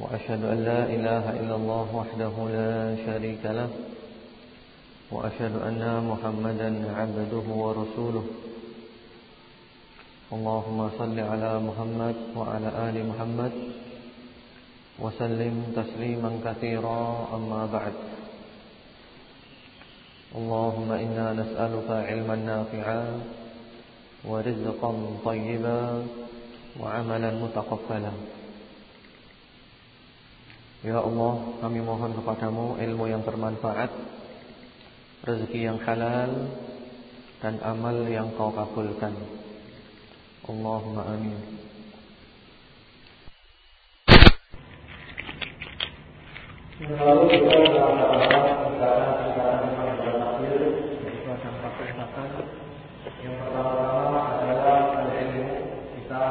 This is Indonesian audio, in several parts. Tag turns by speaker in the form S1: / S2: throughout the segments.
S1: وأشهد أن لا إله إلا الله وحده لا شريك له وأشهد أن محمدا عبده ورسوله. اللهم صل على محمد وعلى آل محمد وسلم تسليما كثيرا أما بعد. اللهم إنا نسألك علما نافعا ورزقا طيبا وعملا متقبلا. Ya Allah, kami mohon kepadamu ilmu yang bermanfaat, rezeki yang halal, dan amal yang kau kabulkan. Allahumma amin. Yang pertama adalah kita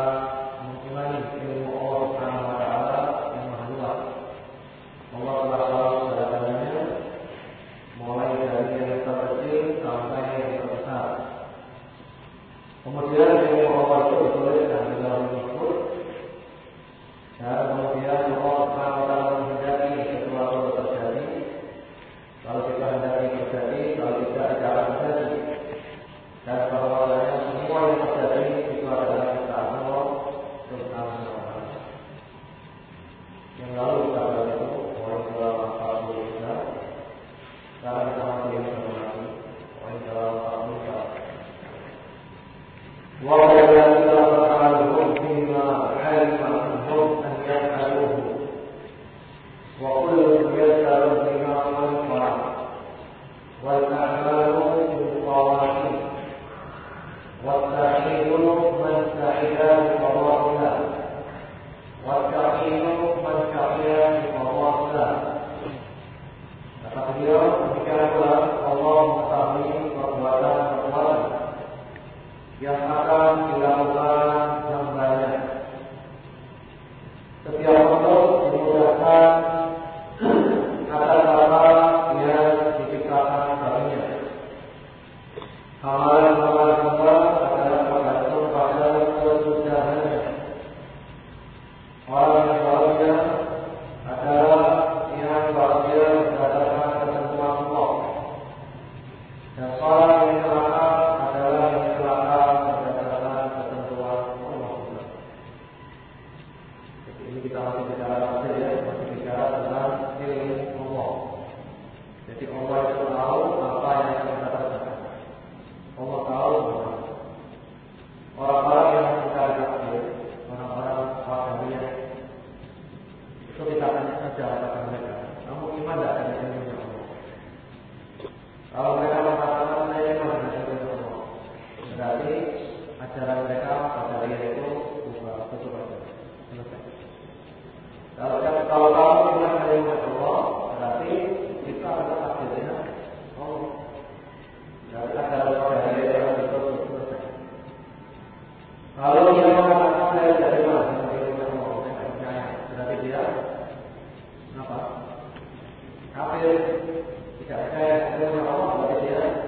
S1: tidak percaya kepada Allah
S2: bahwa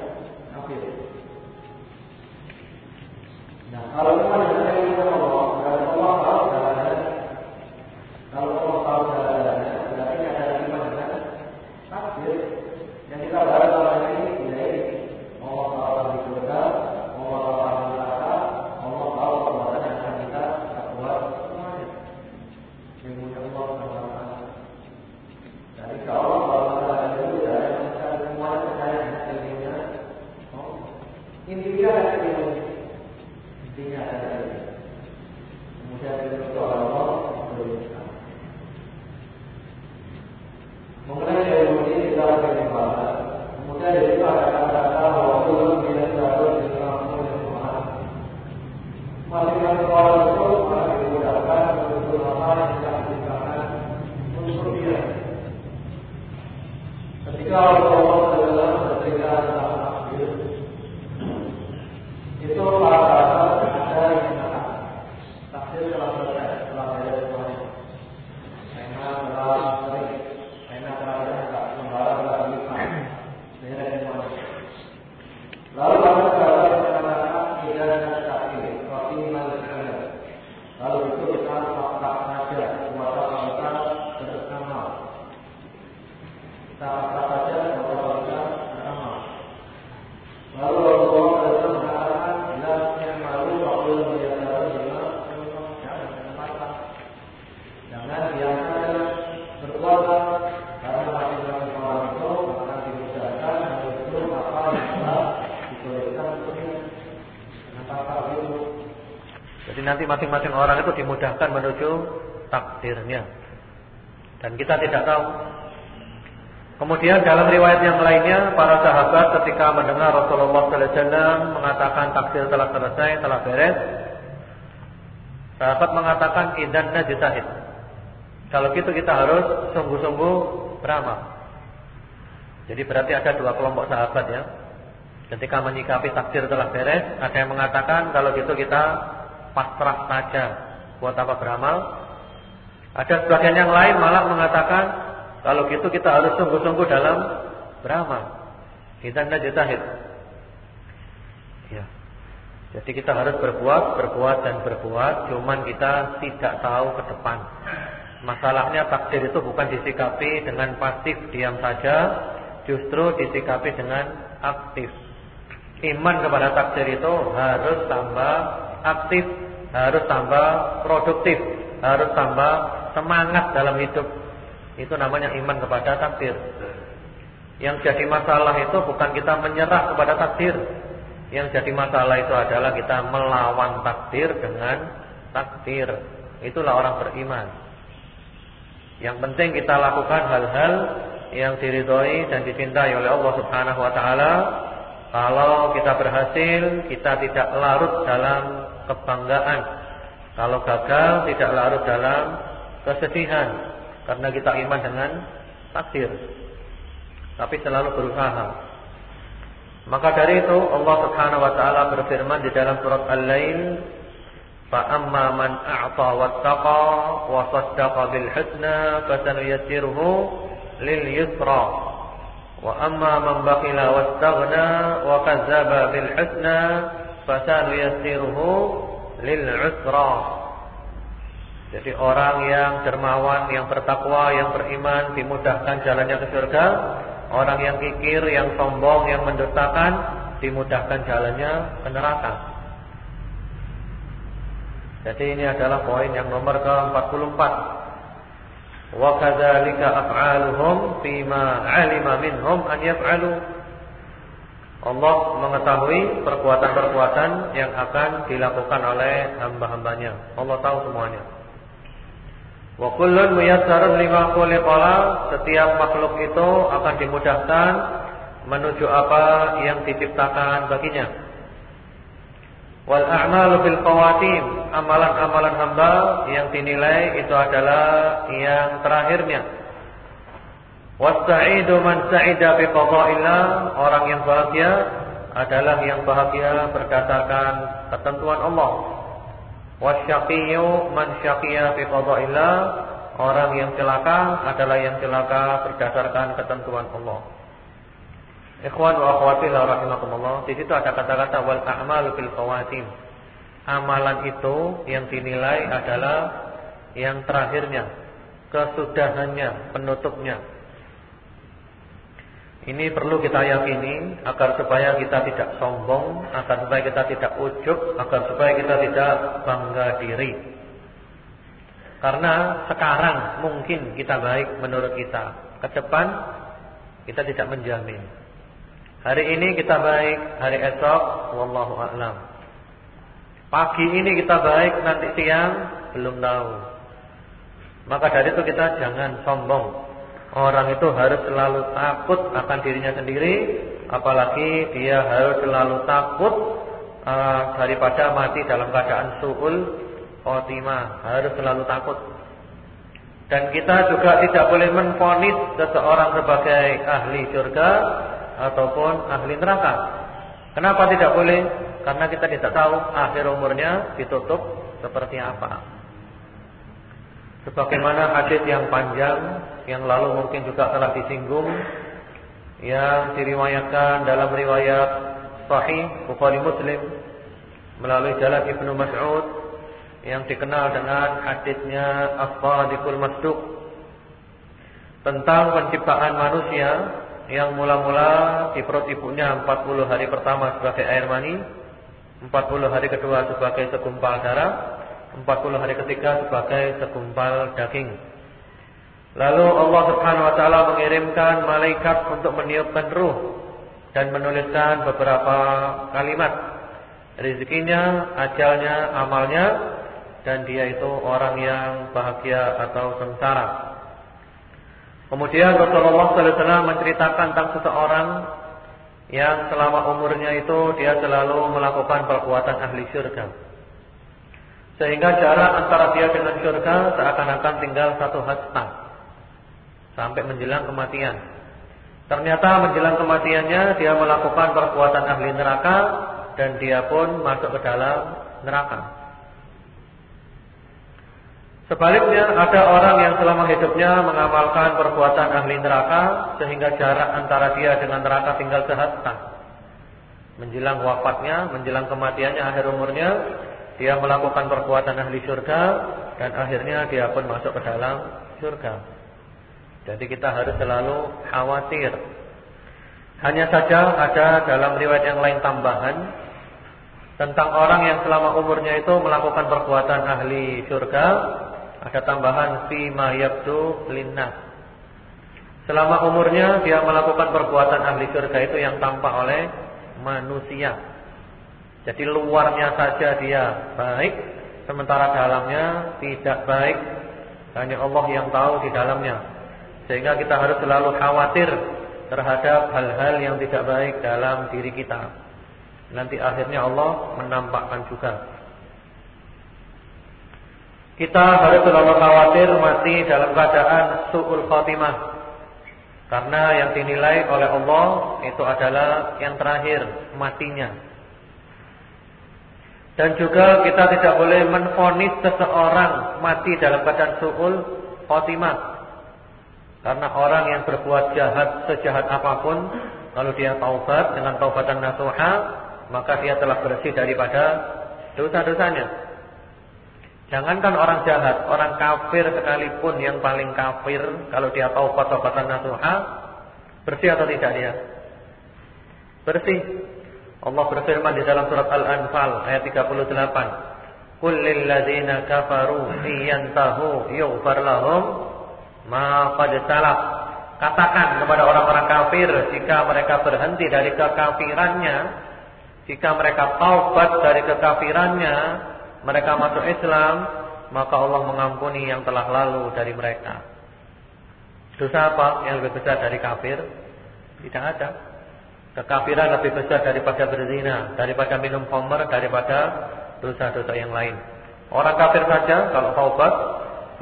S2: masing-masing orang itu dimudahkan menuju
S1: takdirnya. Dan kita tidak tahu. Kemudian dalam riwayat yang lainnya, para sahabat ketika mendengar Rasulullah SAW mengatakan takdir telah selesai, telah beres, sahabat mengatakan idan najtahid. Kalau gitu kita harus sungguh-sungguh beramal. Jadi berarti ada dua kelompok sahabat ya. Ketika menyikapi takdir telah beres, ada yang mengatakan kalau gitu kita pasrah saja buat apa beramal. Ada sebagian yang lain malah mengatakan kalau gitu kita harus sungguh-sungguh dalam beramal. Kita najtahid. Ya. Jadi kita harus berbuat, berbuat dan berbuat, cuman kita tidak tahu ke depan. Masalahnya takdir itu bukan disikapi dengan pasif diam saja, justru disikapi dengan aktif. Iman kepada takdir itu harus tambah aktif, harus tambah produktif, harus tambah semangat dalam hidup. Itu namanya iman kepada takdir. Yang jadi masalah itu bukan kita menyerah kepada takdir. Yang jadi masalah itu adalah kita melawan takdir dengan takdir. Itulah orang beriman. Yang penting kita lakukan hal-hal yang diridhoi dan dicintai oleh Allah Subhanahu wa taala. Kalau kita berhasil, kita tidak larut dalam kebanggaan. Kalau gagal, tidak larut dalam kesedihan karena kita iman dengan takdir. Tapi selalu berusaha. Maka dari itu Allah Subhanahu wa taala berfirman di dalam surat Al-Lail, "Fa man a'ta wattaqa wa saddaqa bil husna fasanuyassiruhu lil yusra. Wa amma man bakhila wastaghna wa kadzdzaba bil husna fasanuyassiruhu lil usra." Jadi orang yang dermawan, yang bertakwa, yang beriman dimudahkan jalannya ke surga. Orang yang kikir, yang sombong, yang mendustakan dimudahkan jalannya ke neraka. Jadi ini adalah poin yang nomor ke-44. Kadzalika af'aluhum fima 'alima minhum an yaf'alu. Allah mengetahui perbuatan-perbuatan yang akan dilakukan oleh hamba-hambanya. Allah tahu semuanya. Wa kullun muyassarun lima khuliqala, setiap makhluk itu akan dimudahkan menuju apa yang diciptakan baginya. Wal a'malu bil qawatim, amalan-amalan hamba yang dinilai itu adalah yang terakhirnya. Wasta'idu man sa'ida bi qada'illah, orang yang bahagia adalah yang bahagia berdasarkan ketentuan Allah. Wasyaqiyyu man syaqiya bi qada'illah, orang yang celaka adalah yang celaka berdasarkan ketentuan Allah. Ikhwan wa akhwati rahimakumullah. Di situ ada kata-kata wal a'malu bil qawatim. Amalan itu yang dinilai adalah yang terakhirnya, kesudahannya, penutupnya. Ini perlu kita yakini agar supaya kita tidak sombong, agar supaya kita tidak ujub, agar supaya kita tidak bangga diri. Karena sekarang mungkin kita baik menurut kita, ke depan kita tidak menjamin. Hari ini kita baik, hari esok wallahu a'lam. Pagi ini kita baik, nanti siang belum tahu. Maka dari itu kita jangan sombong. Orang itu harus selalu takut akan dirinya sendiri, apalagi dia harus selalu takut uh, daripada mati dalam keadaan suul khotimah, harus selalu takut. Dan kita juga tidak boleh menfonis seseorang sebagai ahli surga ataupun ahli neraka. Kenapa tidak boleh? Karena kita tidak tahu akhir umurnya ditutup seperti apa. Sebagaimana hadis yang panjang yang lalu mungkin juga telah disinggung yang diriwayatkan dalam riwayat sahih Bukhari Muslim melalui jalan Ibnu Mas'ud yang dikenal dengan hadisnya As-Sadiqul Masduq tentang penciptaan manusia yang mula-mula di perut ibunya 40 hari pertama sebagai air mani, 40 hari kedua sebagai segumpal darah, 40 hari ketiga sebagai segumpal daging. Lalu Allah Subhanahu wa taala mengirimkan malaikat untuk meniupkan ruh dan menuliskan beberapa kalimat. Rezekinya, ajalnya, amalnya dan dia itu orang yang bahagia atau sengsara. Kemudian Rasulullah SAW menceritakan tentang seseorang yang selama umurnya itu dia selalu melakukan perbuatan ahli syurga. Sehingga jarak antara dia dengan syurga seakan-akan tinggal satu hasta. Sampai menjelang kematian. Ternyata menjelang kematiannya dia melakukan perbuatan ahli neraka dan dia pun masuk ke dalam neraka. Sebaliknya ada orang yang selama hidupnya mengamalkan perbuatan ahli neraka sehingga jarak antara dia dengan neraka tinggal sehasta. Menjelang wafatnya, menjelang kematiannya, akhir umurnya, dia melakukan perbuatan ahli surga dan akhirnya dia pun masuk ke dalam surga. Jadi kita harus selalu khawatir. Hanya saja ada dalam riwayat yang lain tambahan tentang orang yang selama umurnya itu melakukan perbuatan ahli surga ada tambahan fi ma yabdu. Selama umurnya dia melakukan perbuatan ahli surga itu yang tampak oleh manusia. Jadi luarnya saja dia baik, sementara dalamnya tidak baik. Hanya Allah yang tahu di dalamnya. Sehingga kita harus selalu khawatir terhadap hal-hal yang tidak baik dalam diri kita. Nanti akhirnya Allah menampakkan juga. Kita harus selalu khawatir mati dalam keadaan su'ul khatimah. Karena yang dinilai oleh Allah itu adalah yang terakhir matinya. Dan juga kita tidak boleh menfonis seseorang mati dalam keadaan su'ul khatimah. Karena orang yang berbuat jahat sejahat apa pun, kalau dia taubat dengan taubatan nasuha, maka dia telah bersih daripada dosa-dosanya. Jangankan orang jahat, orang kafir sekalipun yang paling kafir kalau dia tahu taubatan nasuha, bersih atau tidak dia? Bersih. Allah berfirman di dalam surat Al-Anfal ayat 38. Qul lil ladzina kafaru iyantahu yughfar lahum ma qad. Katakan kepada orang-orang kafir jika mereka berhenti dari kekafirannya, jika mereka taubat dari kekafirannya, mereka masuk Islam, maka Allah mengampuni yang telah lalu dari mereka. Dosa apa yang lebih besar dari kafir? Tidak ada. Kekafiran lebih besar daripada berzina, daripada minum khamr, daripada dosa-dosa yang lain. Orang kafir saja kalau taubat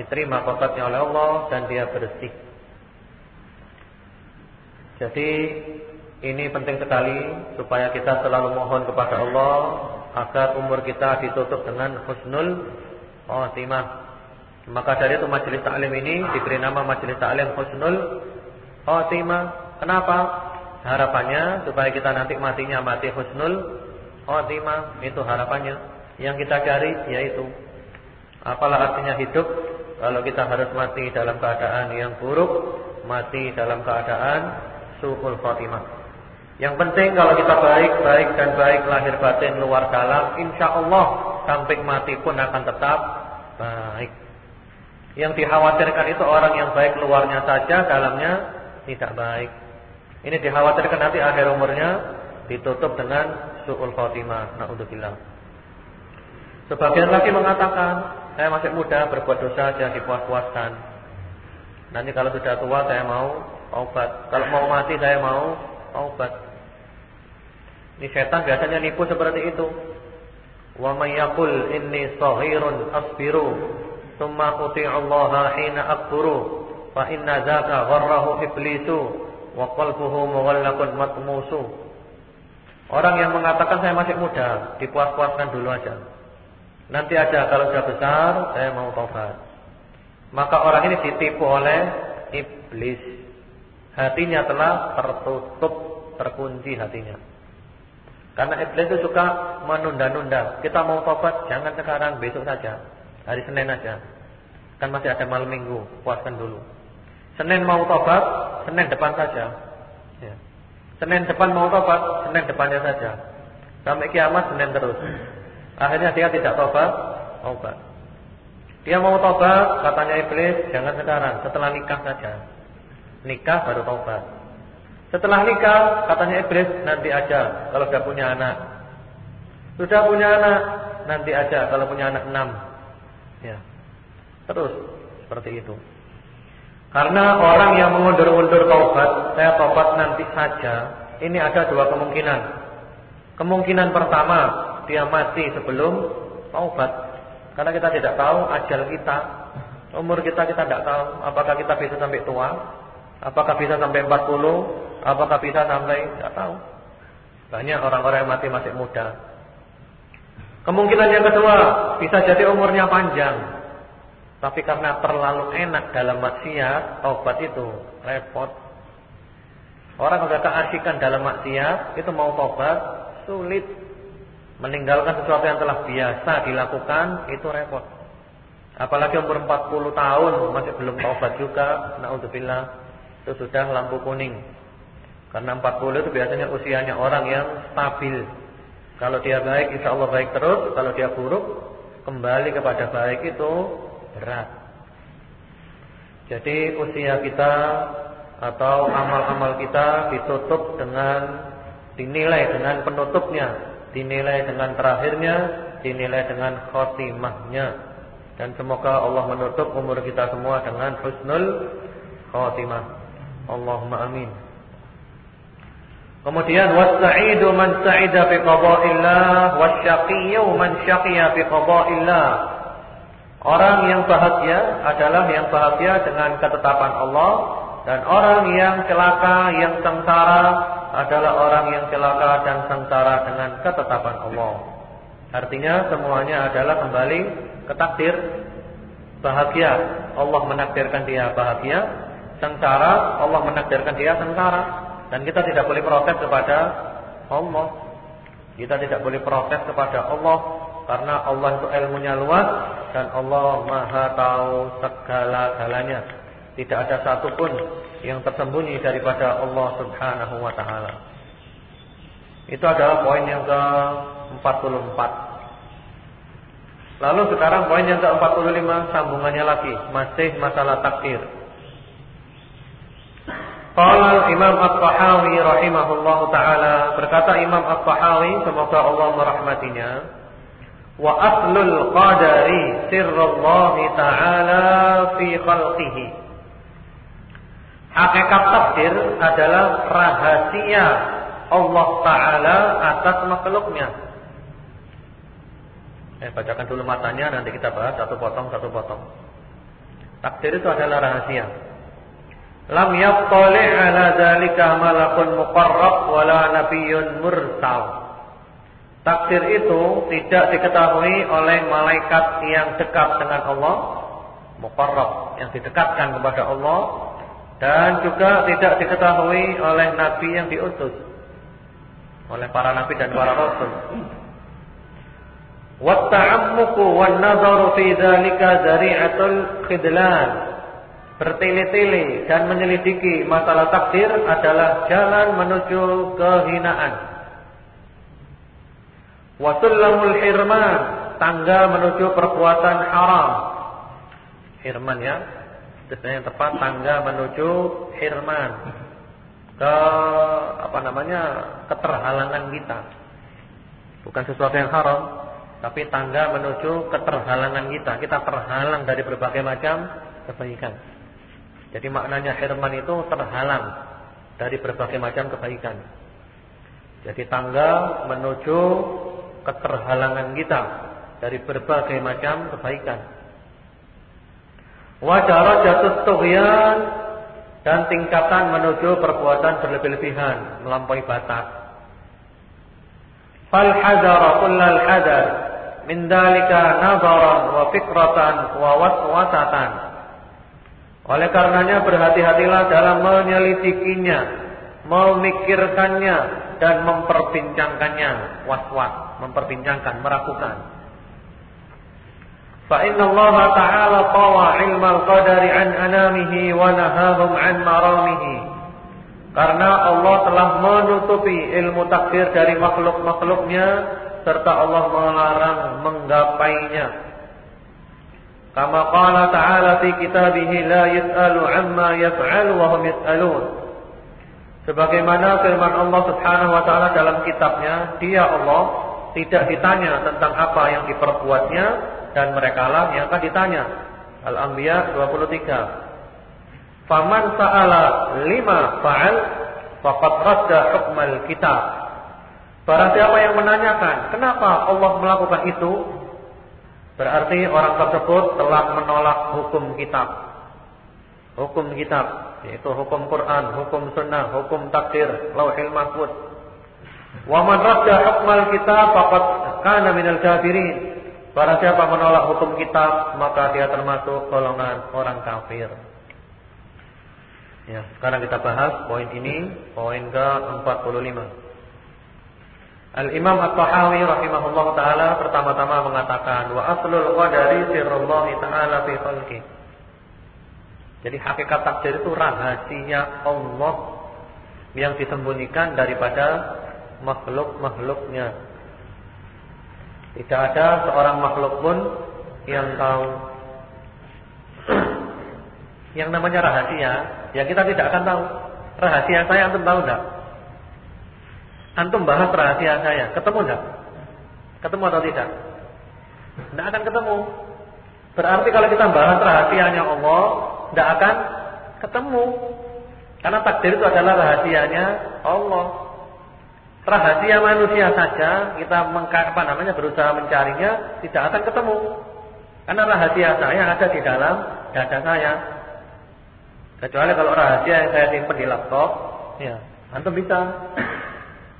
S1: diterima taubatnya oleh Allah dan dia bersih. Jadi ini penting sekali supaya kita selalu mohon kepada Allah agar umur kita ditutup dengan husnul khatimah. Maka dari itu majelis taklim ini diberi nama majelis taklim husnul khatimah. Kenapa? Harapannya supaya kita nanti matinya mati husnul khatimah. Itu harapannya. Yang kita cari yaitu apalah artinya hidup kalau kita harus mati dalam keadaan yang buruk, mati dalam keadaan suhul khatimah. Yang penting kalau kita baik, baik dan baik lahir batin luar dalam, insya Allah sampai mati pun akan tetap baik. Yang dikhawatirkan itu orang yang baik luarnya saja, dalamnya tidak baik. Ini dikhawatirkan nanti akhir umurnya ditutup dengan su'ul khotimah. Naudzubillah. Sebagian lagi mengatakan, saya masih muda berbuat dosa jangan dipuas-puaskan. Nanti kalau sudah tua saya mau obat. Kalau mau mati saya mau obat. Ini setan biasanya nipu seperti itu. Wa may yaqul inni shahirun asbiru Summa Allah hina akburu fa inna zaka gharrahu iblisu wa qalbuhu mughallaqun matmusu. Orang yang mengatakan saya masih muda, dipuas-puaskan dulu aja. Nanti aja kalau sudah besar saya mau tobat. Maka orang ini ditipu oleh iblis. Hatinya telah tertutup, terkunci hatinya. Karena iblis itu suka menunda-nunda. Kita mau tobat jangan sekarang, besok saja. Hari Senin aja. Kan masih ada malam minggu, puaskan dulu. Senin mau tobat, Senin depan saja. Ya. Senin depan mau tobat, Senin depannya saja. Sampai kiamat Senin terus. Akhirnya dia tidak tobat, tobat. Dia mau tobat, katanya iblis, jangan sekarang, setelah nikah saja. Nikah baru tobat. Setelah nikah, katanya iblis, nanti aja kalau sudah punya anak. Sudah punya anak, nanti aja kalau punya anak enam. Ya. Terus seperti itu. Karena orang yang mengundur-undur taubat, saya taubat nanti saja, ini ada dua kemungkinan. Kemungkinan pertama, dia mati sebelum taubat. Karena kita tidak tahu ajal kita, umur kita kita tidak tahu, apakah kita bisa sampai tua, apakah bisa sampai 40, apakah bisa sampai tidak tahu. Banyak orang-orang yang mati masih muda. Kemungkinan yang kedua, bisa jadi umurnya panjang. Tapi karena terlalu enak dalam maksiat, taubat itu repot. Orang sudah keasikan dalam maksiat, itu mau taubat sulit. Meninggalkan sesuatu yang telah biasa dilakukan, itu repot. Apalagi umur 40 tahun masih belum taubat juga, naudzubillah, itu sudah lampu kuning. Karena 40 itu biasanya usianya orang yang stabil. Kalau dia baik insya Allah baik terus. Kalau dia buruk Kembali kepada baik itu berat. Jadi usia kita Atau amal-amal kita Ditutup dengan Dinilai dengan penutupnya Dinilai dengan terakhirnya Dinilai dengan khotimahnya. Dan semoga Allah menutup umur kita semua Dengan husnul khotimah. Allahumma amin Kemudian wasa'idu man sa'ida bi qada'illah wasyaqiyyu man syaqiya bi qada'illah. Orang yang bahagia adalah yang bahagia dengan ketetapan Allah dan orang yang celaka, yang sengsara adalah orang yang celaka dan sengsara dengan ketetapan Allah. Artinya semuanya adalah kembali ke takdir bahagia. Allah menakdirkan dia bahagia, sengsara Allah menakdirkan dia sengsara. Dan kita tidak boleh protes kepada Allah. Kita tidak boleh protes kepada Allah karena Allah itu ilmunya luas dan Allah Maha tahu segala-galanya. Tidak ada satupun yang tersembunyi daripada Allah Subhanahu wa taala. Itu adalah poin yang ke-44. Lalu sekarang poin yang ke-45 sambungannya lagi, masih masalah takdir. Qala Imam At-Tahawi rahimahullahu taala berkata Imam At-Tahawi semoga Allah merahmatinya wa aslul qadari sirrullah taala fi khalqihi. Hakikat takdir adalah rahasia Allah taala atas makhluknya. Eh bacakan dulu matanya nanti kita bahas satu potong satu potong. Takdir itu adalah rahasia lam yattali ala dzalika malakun muqarrab wala nabiyyun mursal. Takdir itu tidak diketahui oleh malaikat yang dekat dengan Allah, muqarrab yang didekatkan kepada Allah dan juga tidak diketahui oleh nabi yang diutus oleh para nabi dan para rasul. Wa ta'ammuku wan nazaru fi dzalika zari'atul khidlan bertele-tele dan menyelidiki masalah takdir adalah jalan menuju kehinaan. Wasullamul hirman, tangga menuju perbuatan haram. Hirman ya. Istilahnya yang tepat tangga menuju hirman. Ke apa namanya? keterhalangan kita. Bukan sesuatu yang haram, tapi tangga menuju keterhalangan kita. Kita terhalang dari berbagai macam kebaikan. Jadi maknanya hirman itu terhalang dari berbagai macam kebaikan. Jadi tangga menuju keterhalangan kita dari berbagai macam kebaikan. Wa darajatut tughyan dan tingkatan menuju perbuatan berlebih-lebihan, melampaui batas. Fal hadara kullal hadar min dalika nazaran wa fikratan wa waswasatan. Oleh karenanya berhati-hatilah dalam menyelidikinya, memikirkannya dan memperbincangkannya, was-was, memperbincangkan, meragukan. فإن الله تعالى طوى علم القدر عن أنامه ونهاهم عن مرامه karena Allah telah menutupi ilmu takdir dari makhluk-makhluknya serta Allah melarang menggapainya. Kama qala ta'ala fi kitabih la yus'alu 'amma yaf'alu wa hum. Sebagaimana firman Allah Subhanahu wa taala dalam kitabnya, Dia Allah tidak ditanya tentang apa yang diperbuatnya dan mereka lah yang akan ditanya. Al-Anbiya 23. Faman sa'ala lima fa'al faqad radda hukmal kitab. Barang siapa yang menanyakan, kenapa Allah melakukan itu? Berarti orang tersebut telah menolak hukum kitab. Hukum kitab, yaitu hukum Quran, hukum sunnah, hukum takdir, lauhil mahfud. Wa man radda hukmal kitab faqad kana minal kafirin. Barang siapa menolak hukum kitab, maka dia termasuk golongan orang kafir. Ya, sekarang kita bahas poin ini, poin ke-45. Al-Imam At-Tahawi rahimahullah taala pertama-tama mengatakan wa aslul qadari sirrullah taala fi khalqi. Jadi hakikat takdir itu rahasia Allah yang disembunyikan daripada makhluk-makhluknya. Tidak ada seorang makhluk pun yang tahu yang namanya rahasia, ya kita tidak akan tahu. Rahasia saya antum tahu enggak? Antum bahas rahasia saya, ketemu enggak? Ketemu atau tidak? Tidak akan ketemu. Berarti kalau kita bahas rahasianya Allah, tidak akan ketemu. Karena takdir itu adalah rahasianya Allah rahasia manusia saja kita apa namanya berusaha mencarinya tidak akan ketemu. Karena rahasia saya ada di dalam dada saya. Kecuali kalau rahasia yang saya simpan di laptop, ya, antum bisa.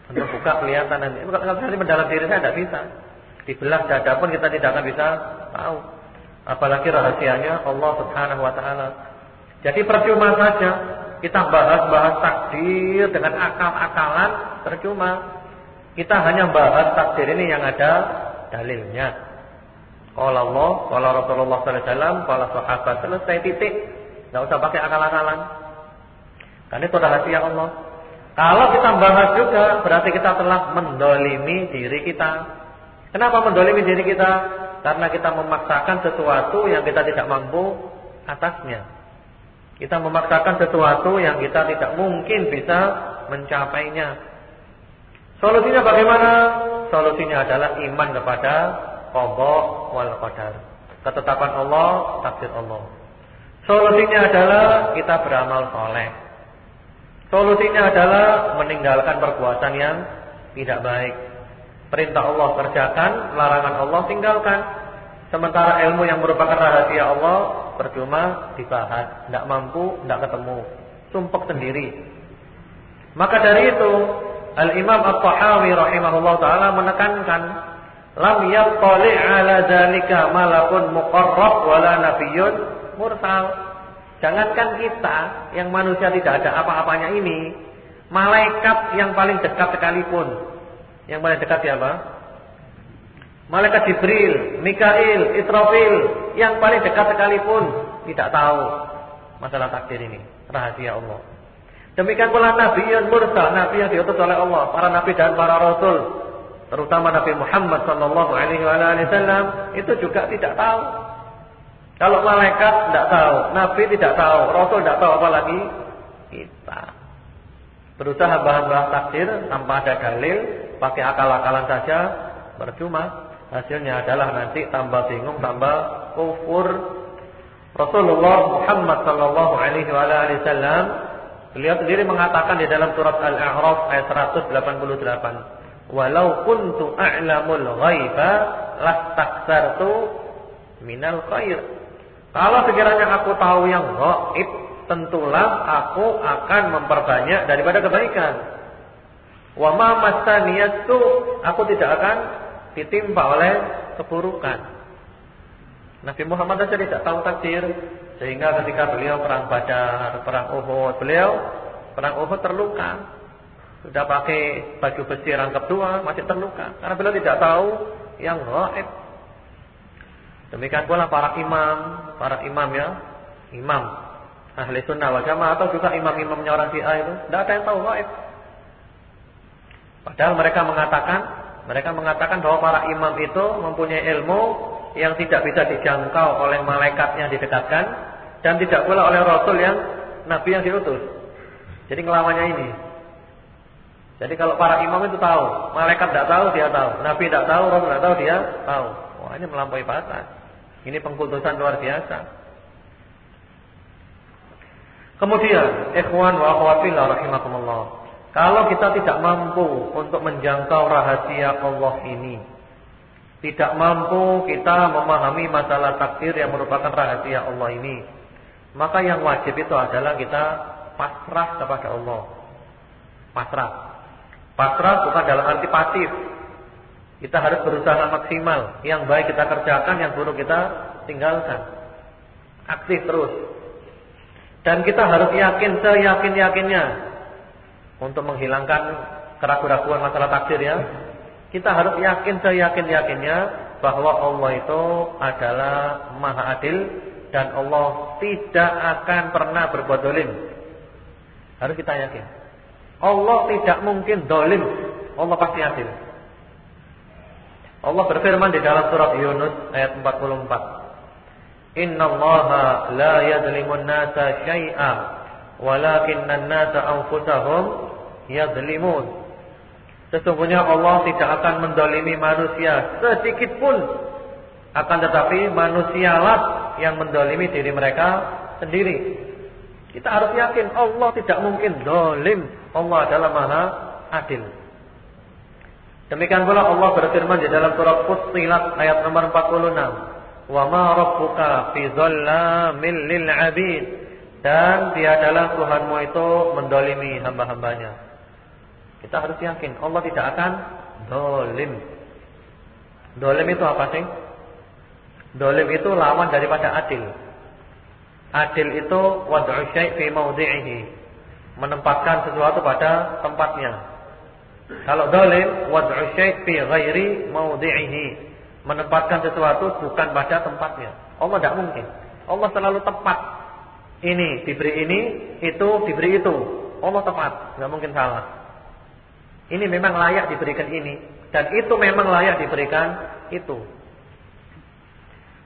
S1: Antum buka kelihatan nanti. Kalau saya simpan dalam diri saya tidak bisa. Dibelah dada pun kita tidak akan bisa tahu. Apalagi rahasianya Allah Subhanahu wa taala. Jadi percuma saja kita bahas-bahas takdir dengan akal-akalan percuma. Kita hanya bahas takdir ini yang ada dalilnya. Kalau Allah, kalau Rasulullah sallallahu alaihi wasallam, kalau sahabat selesai titik. Enggak usah pakai akal-akalan. Karena itu rahasia Allah. Kalau kita bahas juga berarti kita telah mendolimi diri kita. Kenapa mendolimi diri kita? Karena kita memaksakan sesuatu yang kita tidak mampu atasnya. Kita memaksakan sesuatu yang kita tidak mungkin bisa mencapainya. Solusinya bagaimana? Solusinya adalah iman kepada qada wal qadar. Ketetapan Allah, takdir Allah. Solusinya adalah kita beramal soleh. Solusinya adalah meninggalkan perbuatan yang tidak baik. Perintah Allah kerjakan, larangan Allah tinggalkan. Sementara ilmu yang merupakan rahasia Allah percuma dibahas, tidak mampu, tidak ketemu, sumpek sendiri. Maka dari itu Al-Imam At-Tahawi rahimahullah taala menekankan lam yaqali ala zalika malakun muqarrab wala nabiyyun mursal. Jangankan kita yang manusia tidak ada apa-apanya ini, malaikat yang paling dekat sekalipun. Yang paling dekat siapa? Malaikat Jibril, Mikail, Israfil yang paling dekat sekalipun tidak tahu masalah takdir ini, rahasia Allah. Demikian pula nabi yang mursal, nabi yang diutus oleh Allah, para nabi dan para rasul, terutama Nabi Muhammad wasallam itu juga tidak tahu. Kalau malaikat tidak tahu, nabi tidak tahu, rasul tidak tahu apalagi kita. Berusaha bahas-bahas takdir tanpa ada dalil, pakai akal-akalan saja percuma. Hasilnya adalah nanti tambah bingung, tambah kufur. Rasulullah Muhammad sallallahu alaihi wasallam beliau sendiri mengatakan di dalam surat Al-A'raf ayat 188, "Walau kuntu a'lamul ghaiba lastaksartu minal khair." Kalau sekiranya aku tahu yang gaib, tentulah aku akan memperbanyak daripada kebaikan. Wa ma masaniyatu, aku tidak akan ditimpa oleh keburukan. Nabi Muhammad saja tidak tahu takdir sehingga ketika beliau perang Badar, perang Uhud, beliau perang Uhud terluka. Sudah pakai baju besi rangkap dua masih terluka karena beliau tidak tahu yang gaib. Demikian pula para imam, para imam ya, imam ahli sunnah wal jamaah atau juga imam-imamnya orang Syiah itu, tidak ada yang tahu gaib. Padahal mereka mengatakan, mereka mengatakan bahwa para imam itu mempunyai ilmu yang tidak bisa dijangkau oleh malaikat yang didekatkan dan tidak pula oleh rasul yang nabi yang diutus. Jadi ngelawannya ini. Jadi kalau para imam itu tahu, malaikat tidak tahu dia tahu, nabi tidak tahu, rasul tidak tahu dia tahu. Wah ini melampaui batas. Ini pengkultusan luar biasa. Kemudian, ikhwan wa akhwatillah rahimakumullah. Kalau kita tidak mampu untuk menjangkau rahasia Allah ini, tidak mampu kita memahami masalah takdir yang merupakan rahasia Allah ini, maka yang wajib itu adalah kita pasrah kepada Allah. Pasrah. Pasrah bukan dalam arti pasif, kita harus berusaha maksimal. Yang baik kita kerjakan, yang buruk kita tinggalkan. Aktif terus. Dan kita harus yakin seyakin-yakinnya untuk menghilangkan keraguan-keraguan masalah takdir ya. Kita harus yakin seyakin-yakinnya bahwa Allah itu adalah Maha Adil dan Allah tidak akan pernah berbuat dolim. Harus kita yakin. Allah tidak mungkin dolim. Allah pasti adil. Allah berfirman di dalam surat Yunus ayat 44. Inna Allaha la yadlimun nasa syai'a walakinnan nasa anfusahum yadlimun. Sesungguhnya Allah tidak akan mendolimi manusia sedikit pun. Akan tetapi manusialah yang mendolimi diri mereka sendiri. Kita harus yakin Allah tidak mungkin dolim. Allah adalah maha adil. Demikian pula Allah berfirman di dalam surah Fussilat ayat nomor 46. Wa ma rabbuka fi dhallamin lil 'abid. Dan tiadalah Tuhanmu itu mendolimi hamba-hambanya. Kita harus yakin Allah tidak akan dolim. Dolim itu apa sih? Dolim itu lawan daripada adil. Adil itu wad'u syai' fi mawdi'ihi. Menempatkan sesuatu pada tempatnya. Kalau dolim wad'u syai' fi ghairi mawdi'ihi. Menempatkan sesuatu bukan pada tempatnya. Allah tidak mungkin. Allah selalu tepat. Ini diberi ini, itu diberi itu. Allah tepat, tidak mungkin salah. Ini memang layak diberikan ini dan itu memang layak diberikan itu.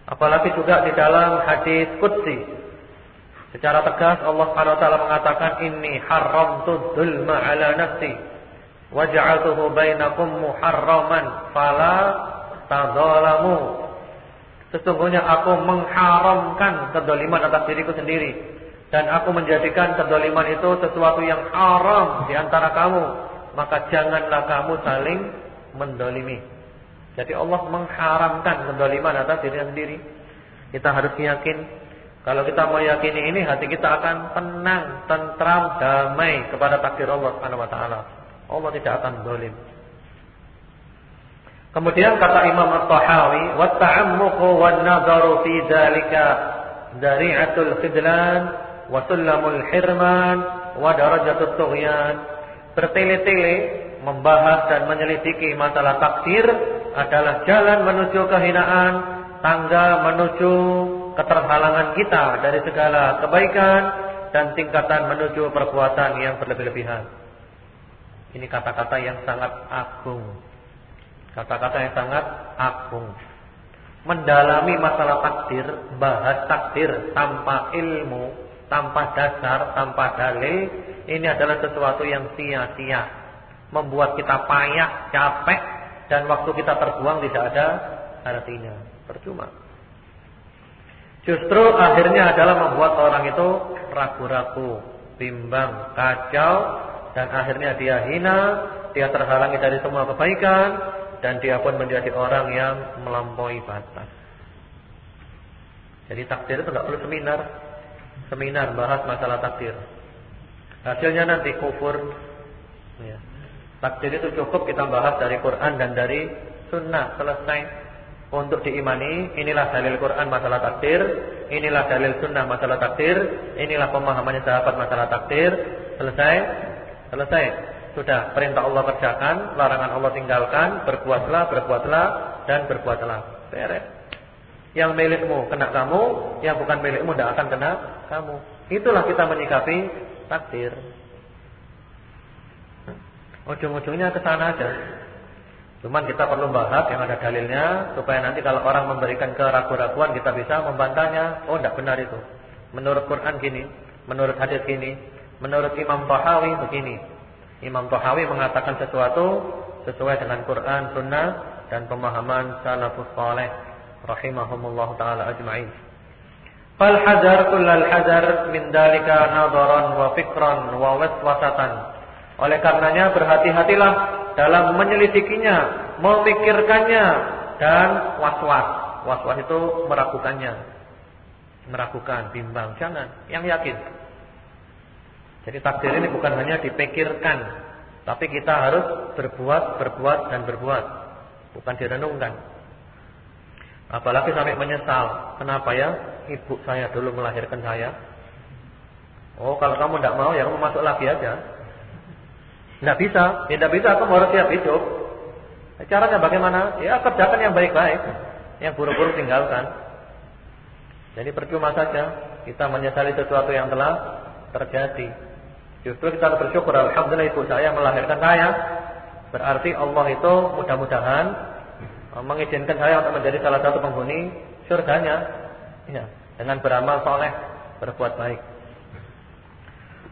S1: Apalagi juga di dalam hadis qudsi secara tegas Allah Subhanahu wa taala mengatakan inni haramtu dzulma ala nafsi waj'altuhu bainakum muharraman fala tadzalamu Sesungguhnya aku mengharamkan kedoliman atas diriku sendiri dan aku menjadikan kedoliman itu sesuatu yang haram di antara kamu, maka janganlah kamu saling mendolimi. Jadi Allah mengharamkan kedoliman atas diri sendiri. Kita harus yakin kalau kita meyakini ini hati kita akan tenang, tentram, damai kepada takdir Allah Subhanahu wa taala. Allah tidak akan zalim. Kemudian kata Imam At-Tahawi, "Wa ta'ammuqu wan nadharu fi dzalika dari'atul khidlan wa sulamul hirman wa darajatut tughyan." Bertele-tele membahas dan menyelidiki masalah takdir adalah jalan menuju kehinaan, tangga menuju keterhalangan kita dari segala kebaikan dan tingkatan menuju perbuatan yang berlebih-lebihan. Ini kata-kata yang sangat agung. Kata-kata yang sangat agung. Mendalami masalah takdir, bahas takdir tanpa ilmu, tanpa dasar, tanpa dalil, ini adalah sesuatu yang sia-sia. Membuat kita payah, capek dan waktu kita terbuang tidak ada artinya. Percuma. Justru akhirnya adalah membuat orang itu ragu-ragu, bimbang, kacau dan akhirnya dia hina, dia terhalangi dari semua kebaikan dan dia pun menjadi orang yang melampaui batas. Jadi takdir itu nggak perlu seminar. Seminar bahas masalah takdir. Hasilnya nanti kufur. Ya. Takdir itu cukup kita bahas dari Quran dan dari Sunnah selesai. Untuk diimani, inilah dalil Quran masalah takdir, inilah dalil Sunnah masalah takdir, inilah pemahamannya sahabat masalah takdir. Selesai, selesai. Sudah perintah Allah kerjakan, larangan Allah tinggalkan, berbuatlah, berbuatlah dan berbuatlah. Beres. Yang milikmu kena kamu, yang bukan milikmu tidak akan kena kamu. Itulah kita menyikapi takdir. Ujung-ujungnya ke sana aja. Cuman kita perlu bahas yang ada dalilnya supaya nanti kalau orang memberikan keraguan-raguan kita bisa membantahnya. Oh, tidak benar itu. Menurut Quran gini, menurut hadis gini, menurut Imam Tahawi begini. Imam Tahawi mengatakan sesuatu sesuai dengan Quran, Sunnah dan pemahaman salafus saleh rahimahumullah taala ajma'in. Fal hadar kullal hadar min dalika nadaran wa fikran wa waswasatan. Oleh karenanya berhati-hatilah dalam menyelidikinya, memikirkannya dan was-was. Was-was itu meragukannya. Meragukan, bimbang, jangan, yang yakin. Jadi takdir ini bukan hanya dipikirkan, tapi kita harus berbuat, berbuat dan berbuat. Bukan direnungkan. Apalagi sampai menyesal. Kenapa ya? Ibu saya dulu melahirkan saya. Oh, kalau kamu tidak mau ya kamu masuk lagi aja. Tidak bisa, tidak bisa. Kamu harus siap hidup. Caranya bagaimana? Ya kerjakan yang baik-baik, yang buruk-buruk tinggalkan. Jadi percuma saja kita menyesali sesuatu yang telah terjadi. Justru kita bersyukur. Alhamdulillah ibu saya melahirkan saya. Berarti Allah itu mudah-mudahan mengizinkan saya untuk menjadi salah satu penghuni surganya ya, dengan beramal soleh, berbuat baik.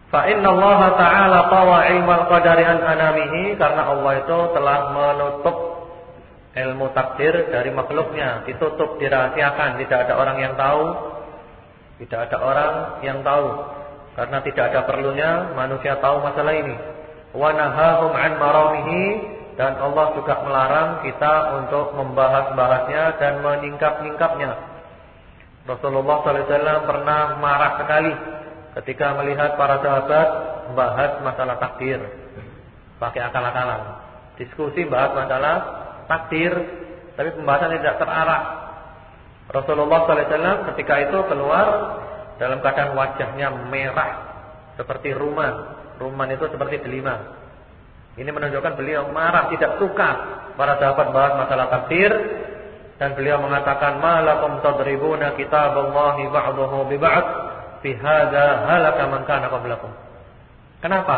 S1: Fa inna Allah Ta'ala tawa ilmal qadari an anamihi karena Allah itu telah menutup ilmu takdir dari makhluknya, ditutup, dirahasiakan, tidak ada orang yang tahu, tidak ada orang yang tahu. Karena tidak ada perlunya manusia tahu masalah ini. Wa nahahum an maramihi dan Allah juga melarang kita untuk membahas-bahasnya dan meningkap-ningkapnya. Rasulullah SAW pernah marah sekali ketika melihat para sahabat membahas masalah takdir. Pakai akal-akalan. Diskusi bahas masalah takdir, tapi pembahasan tidak terarah. Rasulullah SAW ketika itu keluar dalam keadaan wajahnya merah seperti ruman. Ruman itu seperti delima. Ini menunjukkan beliau marah, tidak suka para sahabat bahas masalah takdir dan beliau mengatakan malakum tadribuna kitaballahi ba'dahu bi ba'd fi hadza halaka man kana qablakum. Kenapa?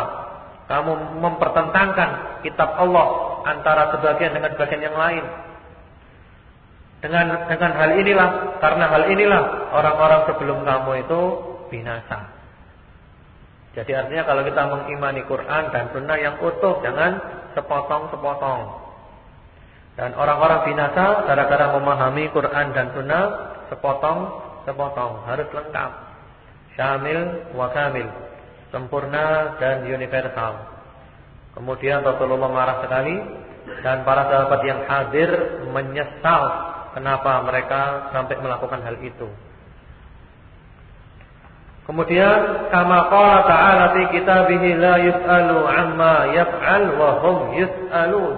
S1: Kamu mempertentangkan kitab Allah antara sebagian dengan sebagian yang lain. Dengan dengan hal inilah, karena hal inilah orang-orang sebelum kamu itu binasa. Jadi artinya kalau kita mengimani Quran dan Sunnah yang utuh, jangan sepotong-sepotong. Dan orang-orang binasa gara-gara memahami Quran dan Sunnah sepotong-sepotong, harus lengkap, syamil wa kamil, sempurna dan universal. Kemudian Rasulullah marah sekali dan para sahabat yang hadir menyesal kenapa mereka sampai melakukan hal itu. Kemudian kama qala ta'ala fi kitabih la yus'alu amma yaf'al wa hum yus'alun.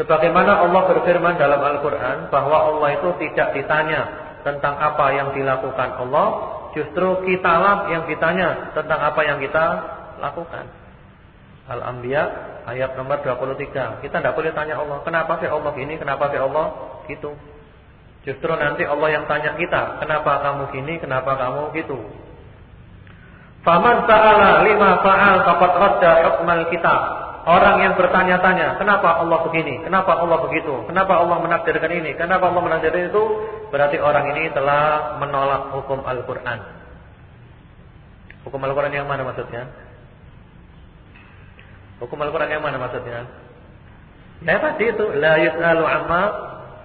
S1: Sebagaimana Allah berfirman dalam Al-Qur'an bahwa Allah itu tidak ditanya tentang apa yang dilakukan Allah, justru kitalah yang ditanya tentang apa yang kita lakukan. Al-Anbiya ayat nomor 23. Kita tidak boleh tanya Allah, kenapa sih Allah gini, kenapa sih Allah gitu. Justru nanti Allah yang tanya kita, kenapa kamu gini, kenapa kamu gitu. Faman ta'ala lima fa'al faqad radda hukmal kita. Orang yang bertanya-tanya, kenapa Allah begini, kenapa Allah begitu, kenapa Allah menakdirkan ini, kenapa Allah menakdirkan itu, berarti orang ini telah menolak hukum Al-Qur'an. Hukum Al-Qur'an yang mana maksudnya? Hukum Al-Qur'an yang mana maksudnya? Ya tadi itu la yus'alu amma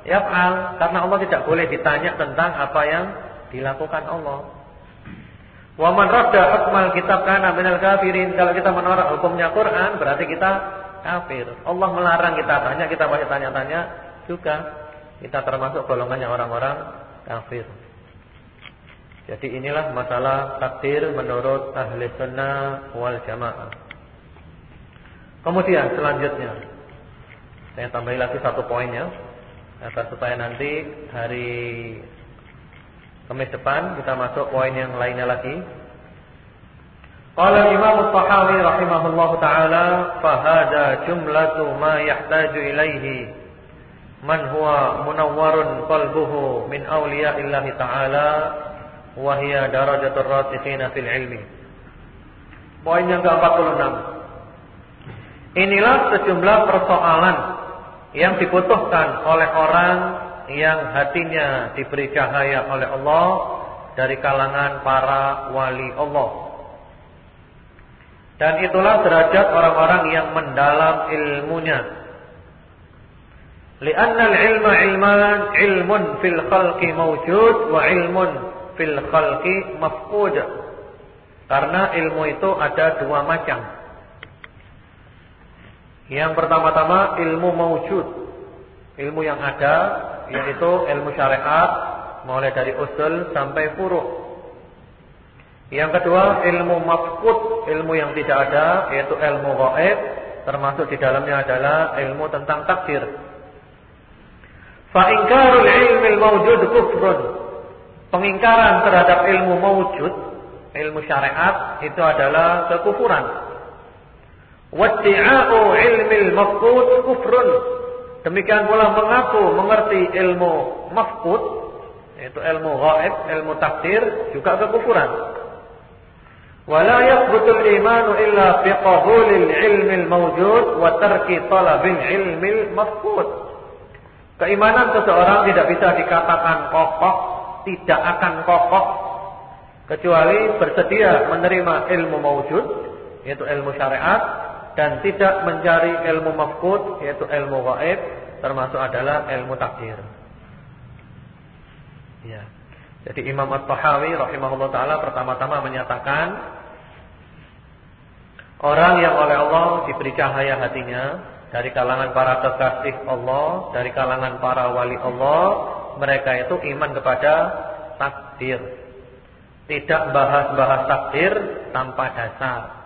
S1: Yaf'al karena Allah tidak boleh ditanya tentang apa yang dilakukan Allah. Wa man radda hukmal kitab kana minal kafirin. Kalau kita menolak hukumnya Quran berarti kita kafir. Allah melarang kita tanya, kita masih tanya-tanya juga. Kita termasuk golongannya orang-orang kafir. Jadi inilah masalah takdir menurut ahli sunnah wal jamaah. Kemudian selanjutnya saya tambahin lagi satu poinnya agar supaya nanti hari Kamis depan kita masuk poin yang lainnya lagi. Qala Imam At-Tahawi rahimahullahu taala fa hada jumlatu ma yahtaju ilaihi man huwa munawwarun qalbuhu min awliya'illahi ta'ala wa hiya darajatur rasikhina fil ilmi. Poin yang ke-46. Inilah sejumlah persoalan yang dibutuhkan oleh orang yang hatinya diberi cahaya oleh Allah dari kalangan para wali Allah. Dan itulah derajat orang-orang yang mendalam ilmunya. Lianna al-ilma ilman ilmun fil khalqi mawjud wa ilmun fil khalqi mafqud. Karena ilmu itu ada dua macam. Yang pertama-tama ilmu mawjud. Ilmu yang ada yaitu ilmu syariat mulai dari usul sampai furu'. Yang kedua ilmu mafqud, ilmu yang tidak ada yaitu ilmu gaib, termasuk di dalamnya adalah ilmu tentang takdir. Fa ingkarul ilmi mawjud kufrun. Pengingkaran terhadap ilmu mawjud, ilmu syariat itu adalah kekufuran. Waddi'a'u ilmi mafqud kufrun. Demikian pula mengaku mengerti ilmu mafqud yaitu ilmu gaib, ilmu takdir juga kekufuran. Wala yathbutul imanu illa biqabulil ilmil mawjud wa tarki talabil ilmil mafqud. Keimanan seseorang tidak bisa dikatakan kokoh, tidak akan kokoh kecuali bersedia menerima ilmu mawjud yaitu ilmu syariat dan tidak mencari ilmu mafkud yaitu ilmu gaib termasuk adalah ilmu takdir. Ya. Jadi Imam At-Tahawi rahimahullah taala pertama-tama menyatakan orang yang oleh Allah diberi cahaya hatinya dari kalangan para kekasih Allah, dari kalangan para wali Allah, mereka itu iman kepada takdir. Tidak bahas-bahas takdir tanpa dasar.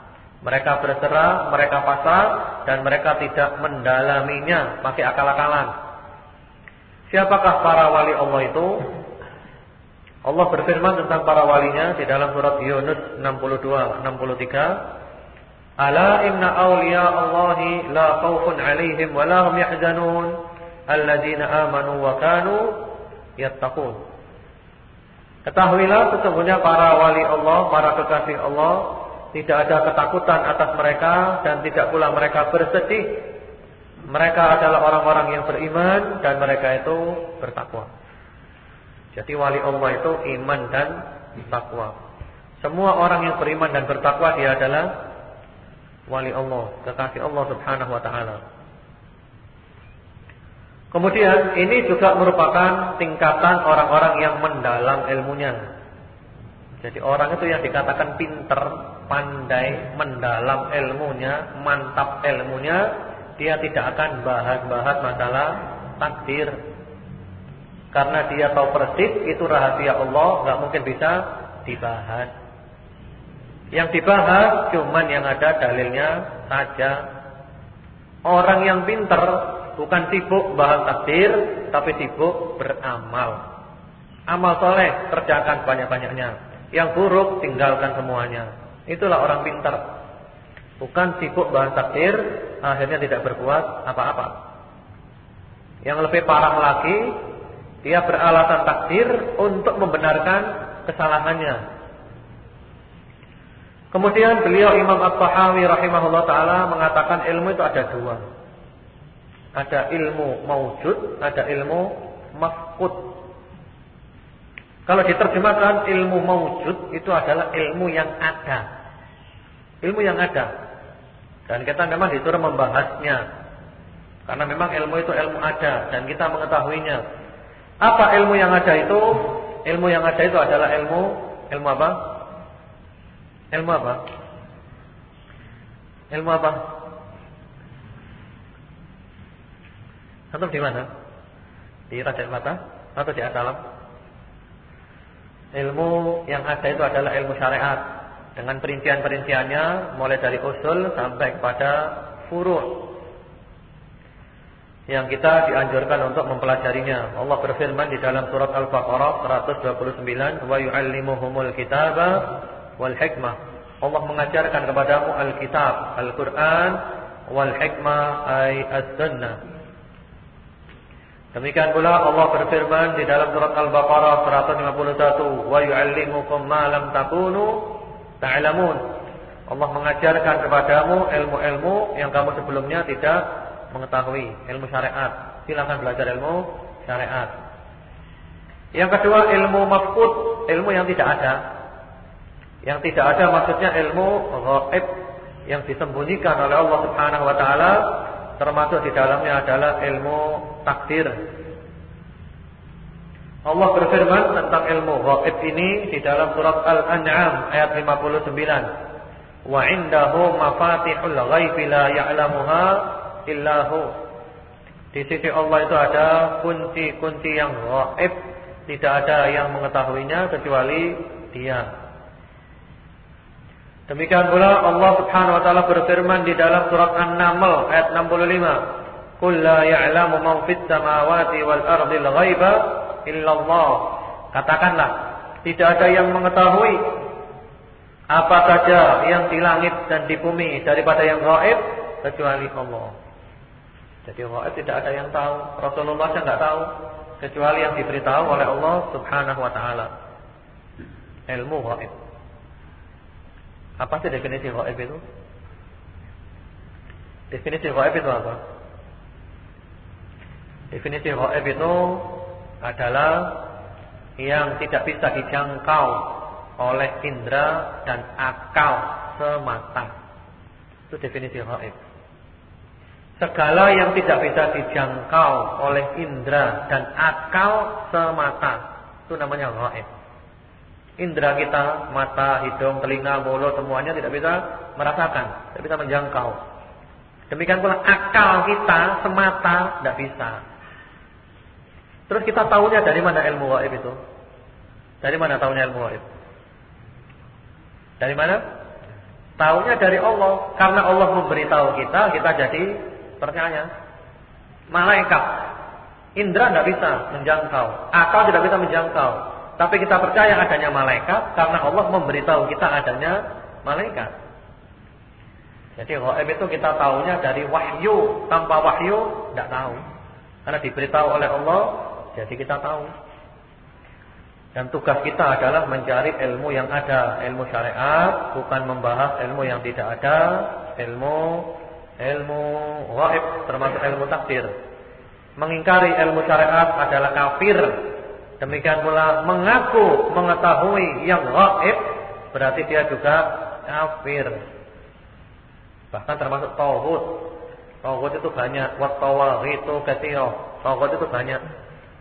S1: Mereka berserah, mereka pasar dan mereka tidak mendalaminya pakai akal-akalan. Siapakah para wali Allah itu? Allah berfirman tentang para walinya di dalam surat Yunus 62 63. Ala inna awliya Allahi la khawfun 'alaihim wa la hum yahzanun alladzina amanu wa kanu yattaqun. Ketahuilah sesungguhnya para wali Allah, para kekasih Allah tidak ada ketakutan atas mereka dan tidak pula mereka bersedih. Mereka adalah orang-orang yang beriman dan mereka itu bertakwa. Jadi wali Allah itu iman dan takwa. Semua orang yang beriman dan bertakwa dia adalah wali Allah, kekasih Allah Subhanahu wa taala. Kemudian ini juga merupakan tingkatan orang-orang yang mendalam ilmunya. Jadi orang itu yang dikatakan pinter pandai, mendalam ilmunya, mantap ilmunya, dia tidak akan bahas-bahas masalah takdir. Karena dia tahu persis itu rahasia Allah, nggak mungkin bisa dibahas. Yang dibahas cuman yang ada dalilnya saja. Orang yang pinter bukan sibuk bahas takdir, tapi sibuk beramal. Amal soleh kerjakan banyak-banyaknya. Yang buruk tinggalkan semuanya. Itulah orang pintar. Bukan sibuk bahas takdir, akhirnya tidak berbuat apa-apa. Yang lebih parah lagi, dia beralasan takdir untuk membenarkan kesalahannya. Kemudian beliau Imam At-Tahawi rahimahullah taala mengatakan ilmu itu ada dua. Ada ilmu maujud, ada ilmu mafqud. Kalau diterjemahkan ilmu maujud itu adalah ilmu yang ada. Ilmu yang ada. Dan kita memang disuruh membahasnya. Karena memang ilmu itu ilmu ada dan kita mengetahuinya. Apa ilmu yang ada itu? Ilmu yang ada itu adalah ilmu ilmu apa? Ilmu apa? Ilmu apa? Atau di mana? Di Raja Mata atau di Asalam? Ilmu yang ada itu adalah ilmu syariat dengan perincian-perinciannya mulai dari usul sampai kepada furu' yang kita dianjurkan untuk mempelajarinya. Allah berfirman di dalam surat Al-Baqarah 129, "Wa yu'allimuhumul kitaba wal hikmah." Allah mengajarkan kepadamu Al-Kitab, Al-Qur'an wal hikmah ay as-sunnah. Demikian pula Allah berfirman di dalam surat Al-Baqarah 151, "Wa yu'allimukum ma lam takunu ta'lamun." Allah mengajarkan kepadamu ilmu-ilmu yang kamu sebelumnya tidak mengetahui, ilmu syariat. Silakan belajar ilmu syariat. Yang kedua ilmu mafqud, ilmu yang tidak ada. Yang tidak ada maksudnya ilmu ghaib yang disembunyikan oleh Allah Subhanahu wa taala termasuk di dalamnya adalah ilmu takdir. Allah berfirman tentang ilmu ghaib ini di dalam surat Al-An'am ayat 59. Wa 'indahu mafatihul ghaibi la ya'lamuha illahu. Di sisi Allah itu ada kunci-kunci yang ghaib, tidak ada yang mengetahuinya kecuali Dia. Demikian pula Allah Subhanahu wa taala berfirman di dalam surat An-Naml ayat 65, "Qul la ya'lamu man fis samawati wal ardi al-ghaiba illallah." Katakanlah, tidak ada yang mengetahui apa saja yang di langit dan di bumi daripada yang gaib kecuali Allah. Jadi gaib tidak ada yang tahu, Rasulullah saja enggak tahu kecuali yang diberitahu oleh Allah Subhanahu wa taala. Ilmu gaib. Apa sih definisi gaib itu? Definisi gaib itu apa? Definisi gaib itu adalah yang tidak bisa dijangkau oleh indera dan akal semata. Itu definisi gaib. Segala yang tidak bisa dijangkau oleh indera dan akal semata itu namanya gaib. Indra kita, mata, hidung, telinga, mulut semuanya tidak bisa merasakan, tidak bisa menjangkau. Demikian pula akal kita semata tidak bisa. Terus kita tahunya dari mana ilmu waib itu? Dari mana tahunya ilmu waib? Dari mana? Tahunya dari Allah. Karena Allah memberitahu kita, kita jadi percaya. Malaikat, indra tidak bisa menjangkau, akal tidak bisa menjangkau. Tapi kita percaya adanya malaikat karena Allah memberitahu kita adanya malaikat. Jadi gaib itu kita tahunya dari wahyu, tanpa wahyu tidak tahu. Karena diberitahu oleh Allah, jadi kita tahu. Dan tugas kita adalah mencari ilmu yang ada, ilmu syariat, bukan membahas ilmu yang tidak ada, ilmu ilmu gaib termasuk ilmu takdir. Mengingkari ilmu syariat adalah kafir Demikian pula mengaku mengetahui yang gaib berarti dia juga kafir. Bahkan termasuk tauhid. Tauhid itu banyak, wa itu katsira. Tauhid itu banyak.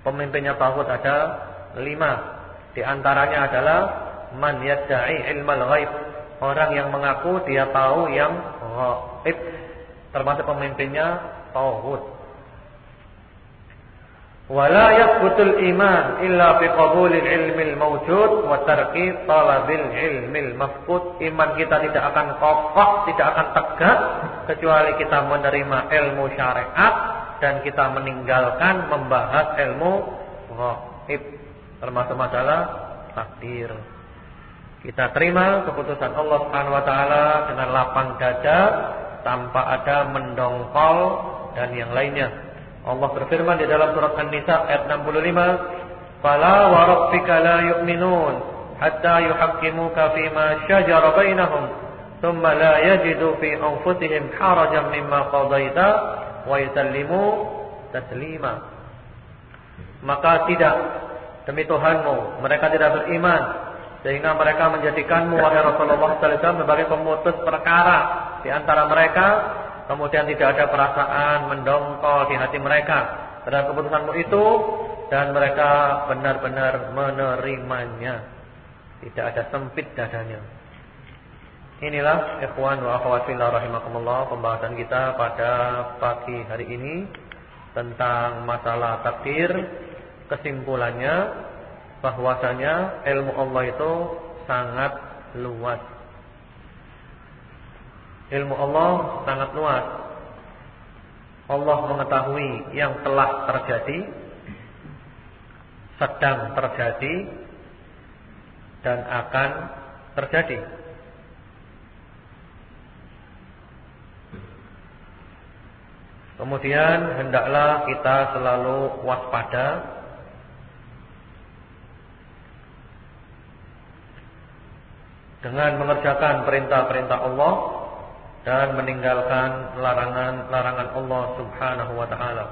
S1: Pemimpinnya tauhid ada lima. Di antaranya adalah man yad'i ilmal ghaib. Orang yang mengaku dia tahu yang gaib. Termasuk pemimpinnya tauhid. Wala yathbutul iman illa bi qabulil ilmil mawjud wa tarki talabil ilmil mafqud. Iman kita tidak akan kokoh, tidak akan tegak kecuali kita menerima ilmu syariat dan kita meninggalkan membahas ilmu ghaib termasuk masalah takdir. Kita terima keputusan Allah Subhanahu wa taala dengan lapang dada tanpa ada mendongkol dan yang lainnya. Allah berfirman di dalam surat An-Nisa ayat 65, "Fala wa rabbika la yu'minun hatta yuhaqqimuka fima shajara bainahum, thumma la yajidu fi anfusihim harajan mimma qadaita wa yusallimu taslima." Maka tidak demi Tuhanmu, mereka tidak beriman sehingga mereka menjadikanmu wahai Rasulullah sallallahu alaihi wasallam sebagai pemutus perkara di antara mereka kemudian tidak ada perasaan mendongkol di hati mereka terhadap keputusanmu itu dan mereka benar-benar menerimanya. Tidak ada sempit dadanya. Inilah ikhwan wa akhwat rahimakumullah pembahasan kita pada pagi hari ini tentang masalah takdir. Kesimpulannya bahwasanya ilmu Allah itu sangat luas. Ilmu Allah sangat luas. Allah mengetahui yang telah terjadi, sedang terjadi, dan akan terjadi. Kemudian hendaklah kita selalu waspada dengan mengerjakan perintah-perintah Allah dan meninggalkan larangan-larangan Allah Subhanahu wa taala.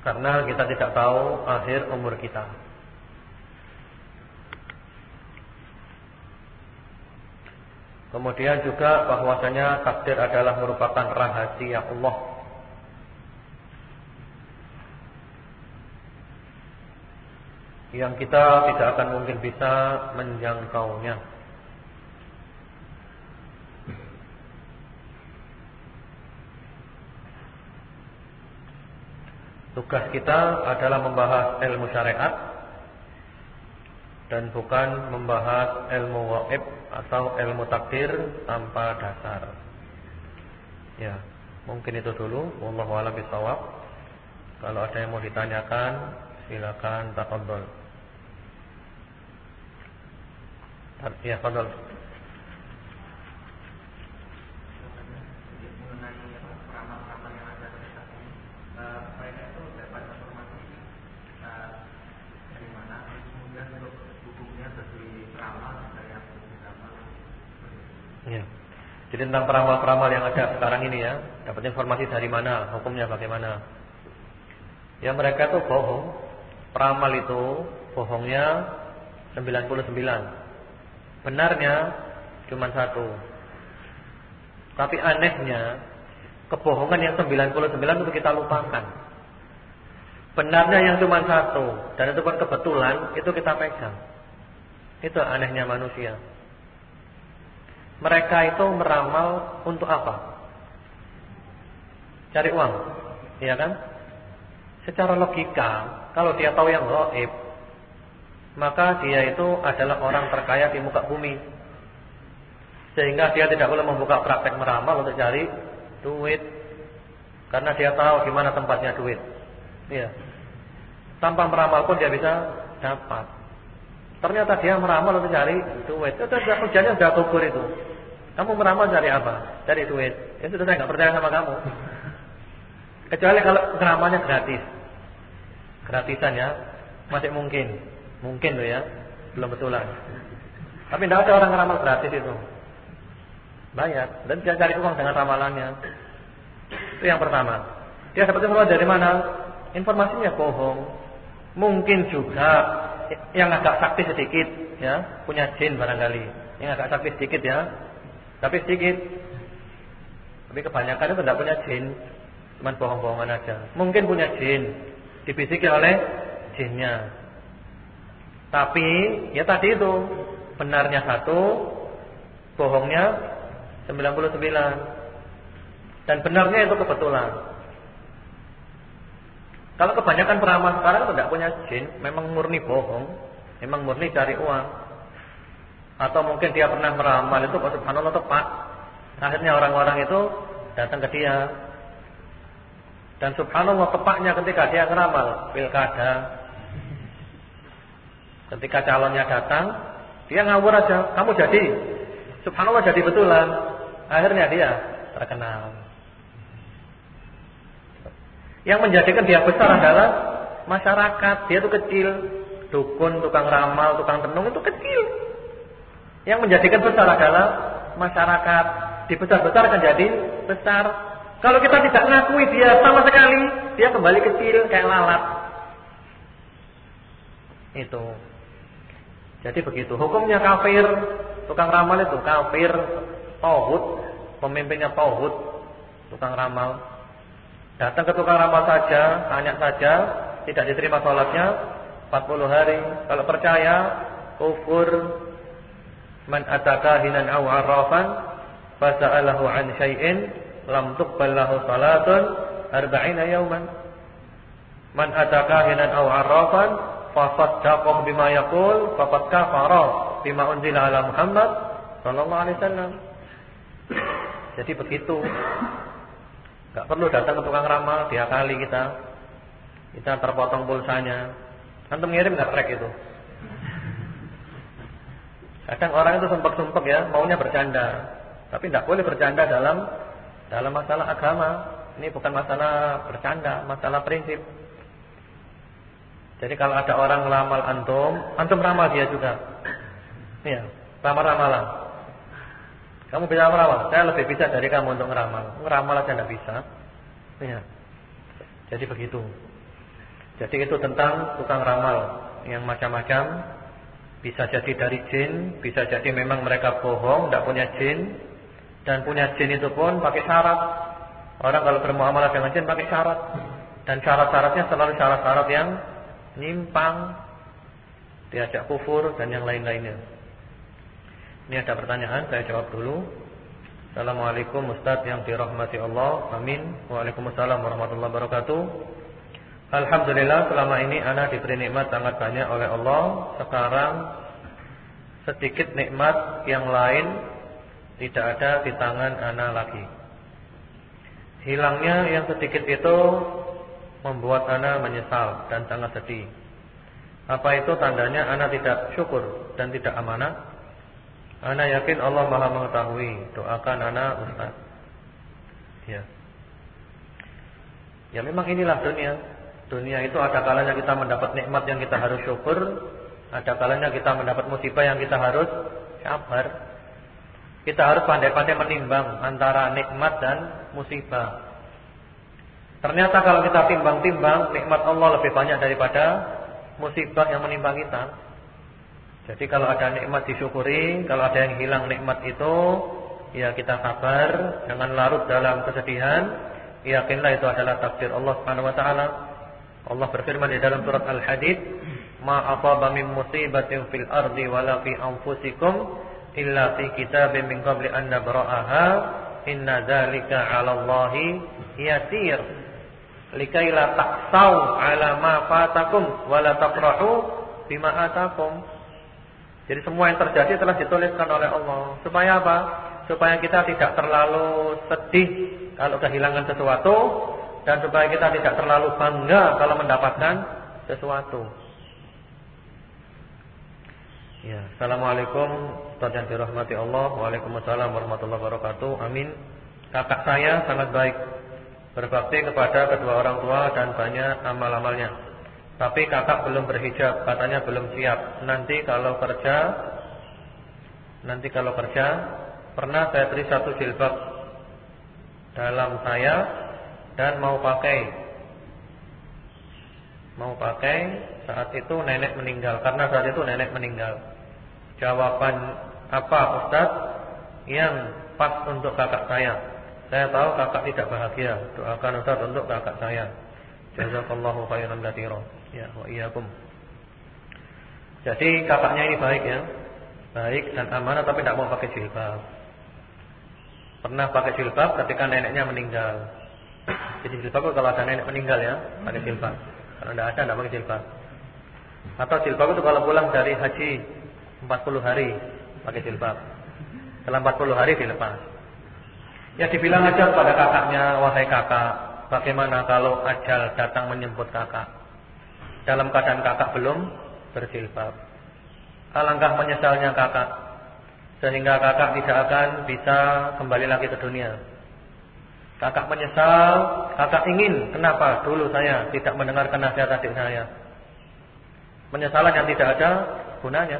S1: Karena kita tidak tahu akhir umur kita. Kemudian juga bahwasanya takdir adalah merupakan rahasia Allah yang kita tidak akan mungkin bisa menjangkaunya. Tugas kita adalah membahas ilmu syariat dan bukan membahas ilmu waib atau ilmu takdir tanpa dasar. Ya, mungkin itu dulu. Wallahu a'lam bishawab. Kalau ada yang mau ditanyakan, silakan tafadhol. Ya, fadal. Ya. Jadi tentang peramal-peramal yang ada sekarang ini ya, dapat informasi dari mana, hukumnya bagaimana? Ya mereka itu bohong. Peramal itu bohongnya 99. Benarnya cuma satu. Tapi anehnya kebohongan yang 99 itu kita lupakan. Benarnya yang cuma satu dan itu pun kebetulan itu kita pegang. Itu anehnya manusia. Mereka itu meramal untuk apa? Cari uang, iya kan? Secara logika, kalau dia tahu yang gaib, maka dia itu adalah orang terkaya di muka bumi. Sehingga dia tidak boleh membuka praktek meramal untuk cari duit. Karena dia tahu di mana tempatnya duit. Iya. Tanpa meramal pun dia bisa dapat. Ternyata dia meramal untuk cari duit. Itu kerjanya sudah gugur itu. Kamu meramal cari apa? Cari duit. Ya sudah saya nggak percaya sama kamu. Kecuali kalau meramalnya gratis. Gratisan ya, masih mungkin. Mungkin loh ya, belum betulan. Tapi tidak ada orang ramal gratis itu. Bayar dan dia cari uang dengan ramalannya. Itu yang pertama. Dia dapat informasi dari mana? Informasinya bohong. Mungkin juga yang agak sakti sedikit, ya, punya jin barangkali. Yang agak sakti sedikit ya, tapi sedikit. Tapi kebanyakan itu tidak punya jin, cuma bohong-bohongan aja. Mungkin punya jin, dibisiki oleh jinnya. Tapi ya tadi itu benarnya satu, bohongnya 99. Dan benarnya itu kebetulan. Kalau kebanyakan peramal sekarang tidak punya jin, memang murni bohong, memang murni cari uang. Atau mungkin dia pernah meramal itu kok subhanallah tepat. Akhirnya orang-orang itu datang ke dia. Dan subhanallah tepatnya ketika dia ngeramal pilkada, Ketika calonnya datang, dia ngawur aja, kamu jadi. Subhanallah jadi betulan. Akhirnya dia terkenal. Yang menjadikan dia besar adalah masyarakat. Dia itu kecil. Dukun, tukang ramal, tukang tenung itu kecil. Yang menjadikan besar adalah masyarakat. Dibesar-besarkan jadi besar. Kalau kita tidak ngakui dia sama sekali, dia kembali kecil kayak lalat. Itu. Jadi begitu. Hukumnya kafir, tukang ramal itu kafir, tauhid, pemimpinnya tauhid, tukang ramal. Datang ke tukang ramal saja, tanya saja, tidak diterima sholatnya 40 hari. Kalau percaya, kufur. Man ataka hinan aw arrafan fasa'alahu an syai'in lam tuqbal lahu salatun arba'ina yawman. Man ataka hinan aw fasaddaqahu bima yaqul faqad kafara bima unzila ala Muhammad sallallahu alaihi wasallam. Jadi begitu. Enggak perlu datang ke tukang ramal kali kita. Kita terpotong pulsanya. Antum ngirim enggak track itu? Kadang orang itu sumpek-sumpek ya, maunya bercanda. Tapi tidak boleh bercanda dalam dalam masalah agama. Ini bukan masalah bercanda, masalah prinsip. Jadi kalau ada orang ngelamal antum, antum ramal dia juga. Iya, ramal-ramalan. Kamu bisa meramal, saya lebih bisa dari kamu untuk ngeramal. Ngeramal aja tidak bisa. Iya. Jadi begitu. Jadi itu tentang tukang ramal yang macam-macam bisa jadi dari jin, bisa jadi memang mereka bohong, tidak punya jin. Dan punya jin itu pun pakai syarat. Orang kalau bermuamalah dengan jin pakai syarat. Dan syarat-syaratnya selalu syarat-syarat yang nyimpang. Diajak kufur dan yang lain-lainnya. Ini ada pertanyaan, saya jawab dulu. Assalamualaikum Ustaz yang dirahmati Allah. Amin. Waalaikumsalam warahmatullahi wabarakatuh. Alhamdulillah selama ini anak diberi nikmat sangat banyak oleh Allah. Sekarang sedikit nikmat yang lain tidak ada di tangan anak lagi. Hilangnya yang sedikit itu membuat anak menyesal dan sangat sedih. Apa itu tandanya anak tidak syukur dan tidak amanah? Anak yakin Allah Maha mengetahui. Doakan anak Ustaz. Ya. Ya memang inilah dunia. Dunia itu ada kalanya kita mendapat nikmat yang kita harus syukur, ada kalanya kita mendapat musibah yang kita harus sabar. Kita harus pandai-pandai menimbang antara nikmat dan musibah. Ternyata kalau kita timbang-timbang, nikmat Allah lebih banyak daripada musibah yang menimpa kita. Jadi kalau ada nikmat disyukuri, kalau ada yang hilang nikmat itu, ya kita sabar, jangan larut dalam kesedihan. Yakinlah itu adalah takdir Allah Subhanahu wa taala. Allah berfirman di dalam surat Al-Hadid, "Ma asaba min musibatin fil ardi wala fi anfusikum illa fi kitabin min qabli an nabra'aha, inna dzalika 'ala Allahi yasir." Likai la taksau 'ala ma fatakum wa la tafrahu bima atakum. Jadi semua yang terjadi telah dituliskan oleh Allah. Supaya apa? Supaya kita tidak terlalu sedih kalau kehilangan sesuatu dan supaya kita tidak terlalu bangga kalau mendapatkan sesuatu. Ya, Assalamualaikum yang dirahmati Allah Waalaikumsalam warahmatullahi wabarakatuh Amin Kakak saya sangat baik Berbakti kepada kedua orang tua Dan banyak amal-amalnya. Tapi kakak belum berhijab Katanya belum siap. Nanti kalau kerja Nanti kalau kerja Pernah saya beri satu jilbab Dalam saya dan mau pakai. Mau pakai saat itu nenek meninggal. Karena saat itu nenek meninggal. Jawaban apa Ustaz? Yang pas untuk kakak saya? Saya tahu kakak tidak bahagia. Doakan Ustaz untuk kakak saya. Jazakallahu khairan katsiran. Ya, wa iyyakum. Jadi kakaknya ini baik ya. Baik dan amanah tapi tidak mau pakai jilbab. Pernah pakai jilbab ketika neneknya meninggal. Jadi jilbab kalau ada nenek meninggal ya, pakai jilbab. Kalau tidak ada, tidak pakai jilbab. Atau jilbab itu kalau pulang dari haji 40 hari pakai jilbab. Setelah 40 hari dilepas. Ya dibilang aja pada kakaknya, wahai kakak, bagaimana kalau ajal datang menyebut kakak? Dalam keadaan kakak belum berjilbab. Alangkah menyesalnya kakak. Sehingga kakak tidak akan bisa kembali lagi ke dunia. Kakak menyesal, kakak ingin. Kenapa? Dulu saya tidak mendengarkan nasihat adik saya. Penyesalan yang tidak ada gunanya.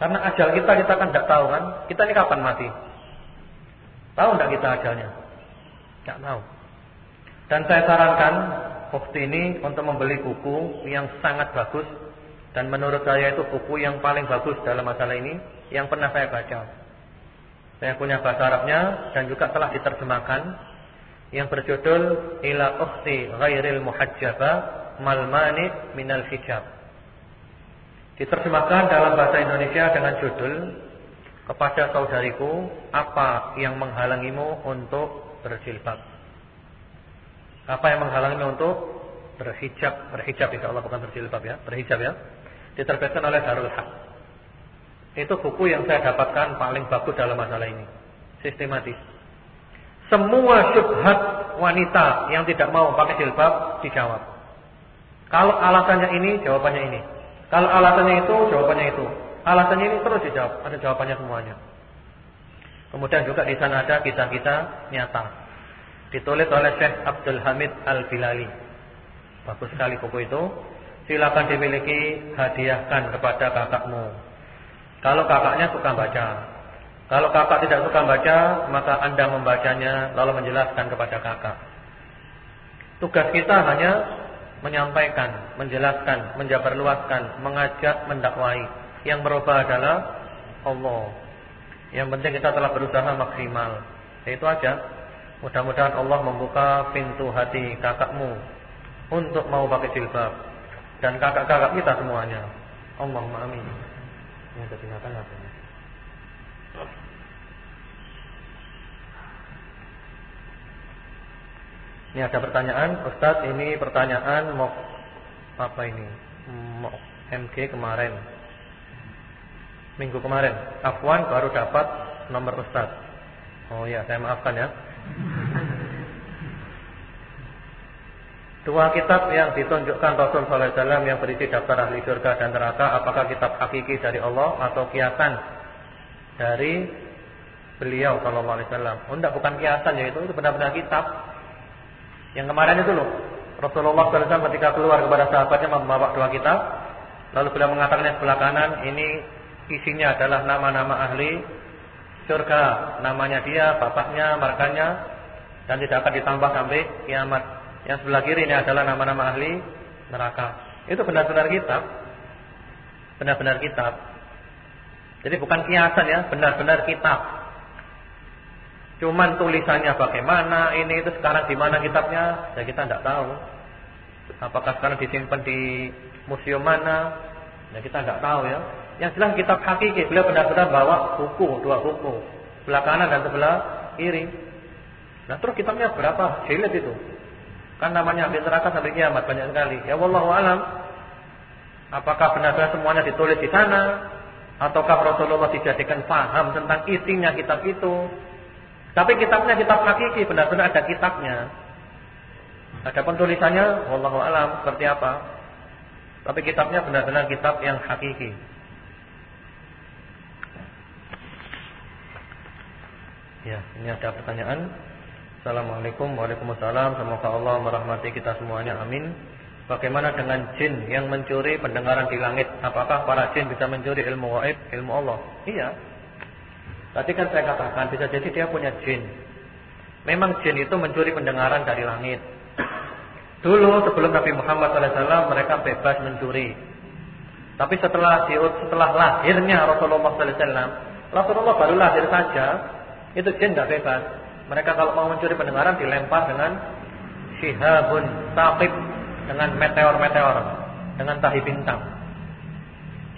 S1: Karena ajal kita kita kan tidak tahu kan. Kita ini kapan mati? Tahu tidak kita ajalnya? Tidak tahu. Dan saya sarankan waktu ini untuk membeli buku yang sangat bagus dan menurut saya itu buku yang paling bagus dalam masalah ini yang pernah saya baca. Saya punya bahasa Arabnya dan juga telah diterjemahkan yang berjudul Ila Ukhti Ghairil Muhajjaba Mal Mani Minal Hijab. Diterjemahkan dalam bahasa Indonesia dengan judul kepada saudariku, apa yang menghalangimu untuk berjilbab? Apa yang menghalangimu untuk berhijab? Berhijab Allah bukan berjilbab ya, berhijab ya. Diterbitkan oleh Darul Haq. Itu buku yang saya dapatkan paling bagus dalam masalah ini. Sistematis. Semua syubhat wanita yang tidak mau pakai jilbab dijawab. Kalau alasannya ini, jawabannya ini. Kalau alasannya itu, jawabannya itu. Alasannya ini terus dijawab, ada jawabannya semuanya. Kemudian juga di sana ada kisah-kisah nyata. Ditulis oleh Syekh Abdul Hamid Al-Bilali. Bagus sekali buku itu. Silakan dimiliki, hadiahkan kepada kakakmu. Kalau kakaknya suka baca. Kalau kakak tidak suka baca, maka Anda membacanya lalu menjelaskan kepada kakak. Tugas kita hanya menyampaikan, menjelaskan, menjabarluaskan, mengajak, mendakwai. Yang berubah adalah Allah. Yang penting kita telah berusaha maksimal. Itu aja. Mudah-mudahan Allah membuka pintu hati kakakmu untuk mau pakai jilbab dan kakak-kakak kita semuanya. Allahumma amin. Ada binatang apa? Ini ada pertanyaan, Ustaz, ini pertanyaan mau apa ini? Mau MG kemarin minggu kemarin. Afwan baru dapat nomor Ustaz. Oh ya, saya maafkan ya. Dua kitab yang ditunjukkan Rasul sallallahu alaihi wasallam yang berisi daftar ahli surga dan neraka, apakah kitab hakiki dari Allah atau kiasan dari beliau sallallahu alaihi wasallam? Oh, enggak, bukan kiasan ya itu, itu benar-benar kitab. Yang kemarin itu loh. Rasulullah wasallam ketika keluar kepada sahabatnya membawa dua kitab, lalu beliau mengatakan sebelah kanan, ini isinya adalah nama-nama ahli surga, namanya dia, bapaknya, markanya dan tidak akan ditambah sampai kiamat. Yang sebelah kiri ini adalah nama-nama ahli neraka. Itu benar-benar kitab. Benar-benar kitab. Jadi bukan kiasan ya, benar-benar kitab. Cuman tulisannya bagaimana, ini itu sekarang di mana kitabnya, ya kita tidak tahu. Apakah sekarang disimpan di museum mana? Ya kita tidak tahu ya. Yang jelas kitab hakiki beliau benar-benar bawa buku, dua buku, sebelah kanan dan sebelah kiri. Nah terus kitabnya berapa jilid itu? Kan namanya habis neraka sampai kiamat banyak sekali. Ya wallahu alam. Apakah benar-benar semuanya ditulis di sana ataukah Rasulullah dijadikan paham tentang isinya kitab itu? Tapi kitabnya kitab hakiki, benar-benar ada kitabnya. Ada tulisannya wallahu alam seperti apa? Tapi kitabnya benar-benar kitab yang hakiki. Ya, ini ada pertanyaan. Assalamualaikum Waalaikumsalam. Semoga Allah merahmati kita semuanya. Amin. Bagaimana dengan jin yang mencuri pendengaran di langit? Apakah para jin bisa mencuri ilmu waib Ilmu Allah? Iya. Tadi kan saya katakan bisa jadi dia punya jin. Memang jin itu mencuri pendengaran dari langit. Dulu sebelum Nabi Muhammad SAW mereka bebas mencuri. Tapi setelah setelah lahirnya Rasulullah SAW Rasulullah baru lahir saja itu jin tidak bebas. Mereka kalau mau mencuri pendengaran dilempar dengan shihabun saqib dengan meteor-meteor, dengan tahi bintang.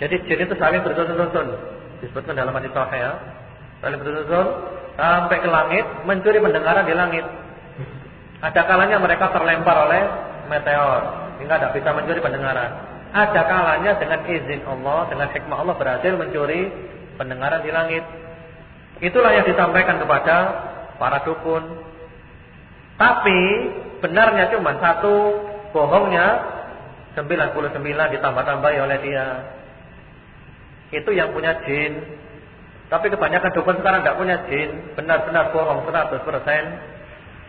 S1: Jadi jin itu saling bersusun-susun. Disebutkan dalam hadis sahih ya. Saling bersusun sampai ke langit, mencuri pendengaran di langit. Ada kalanya mereka terlempar oleh meteor hingga tidak bisa mencuri pendengaran. Ada kalanya dengan izin Allah, dengan hikmah Allah berhasil mencuri pendengaran di langit. Itulah yang disampaikan kepada para dukun. Tapi benarnya cuma satu, bohongnya 99 ditambah-tambahi oleh dia. Itu yang punya jin. Tapi kebanyakan dukun sekarang tidak punya jin, benar-benar bohong 100%.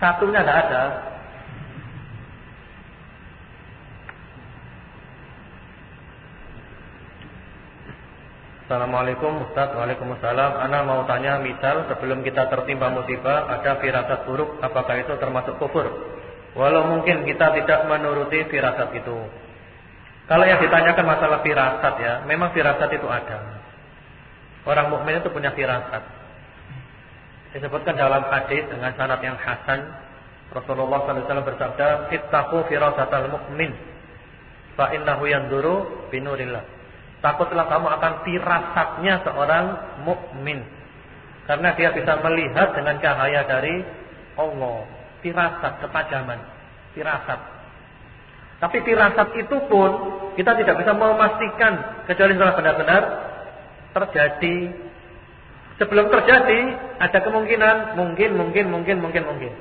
S1: Satunya tidak ada. Assalamualaikum Ustaz. Waalaikumsalam. Ana mau tanya misal sebelum kita tertimpa musibah Ada firasat buruk Apakah itu termasuk kufur? Walau mungkin kita tidak menuruti firasat itu. Kalau yang ditanyakan masalah firasat ya Memang firasat itu ada. Orang mukmin itu punya firasat. Disebutkan dalam hadis dengan sanad yang hasan Rasulullah SAW bersabda Ittaqu firasatal mukmin Fa innahu yanduru binurillah Takutlah kamu akan firasatnya seorang mukmin. Karena dia bisa melihat dengan cahaya dari Allah. Firasat, ketajaman. Firasat. Tapi firasat itu pun kita tidak bisa memastikan kecuali setelah benar-benar terjadi. Sebelum terjadi ada kemungkinan mungkin, mungkin, mungkin, mungkin, mungkin.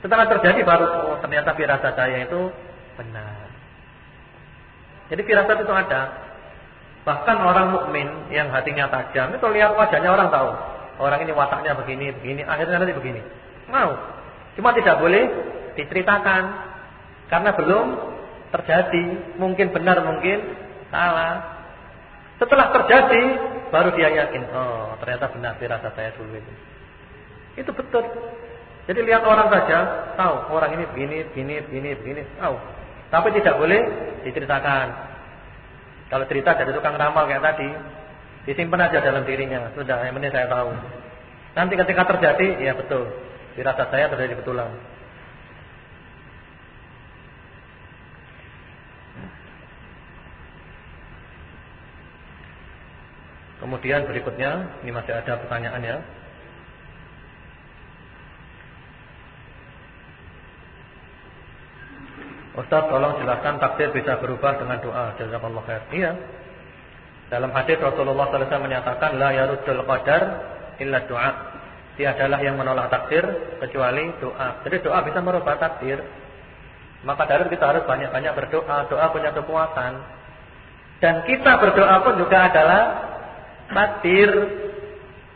S1: Setelah terjadi baru oh, ternyata firasat saya itu benar. Jadi firasat itu ada. Bahkan orang mukmin yang hatinya tajam itu lihat wajahnya orang tahu. Orang ini wataknya begini, begini, akhirnya nanti begini. Mau. Cuma tidak boleh diceritakan karena belum terjadi. Mungkin benar, mungkin salah. Setelah terjadi baru dia yakin, oh ternyata benar firasat saya dulu itu. Itu betul. Jadi lihat orang saja tahu orang ini begini, begini, begini, begini, tahu. Tapi tidak boleh diceritakan. Kalau cerita dari tukang ramal kayak tadi, disimpan aja dalam dirinya. Sudah, yang penting saya tahu. Nanti ketika terjadi, ya betul. Dirasa saya terjadi betulan. Kemudian berikutnya, ini masih ada pertanyaan ya. Ustaz tolong jelaskan takdir bisa berubah dengan doa. Jazakallah khair. Iya. Dalam hadis Rasulullah SAW menyatakan la yaruddul qadar illa doa. Tiadalah yang menolak takdir kecuali doa. Jadi doa bisa merubah takdir. Maka dari kita harus banyak-banyak berdoa. Doa punya kekuatan. Dan kita berdoa pun juga adalah takdir.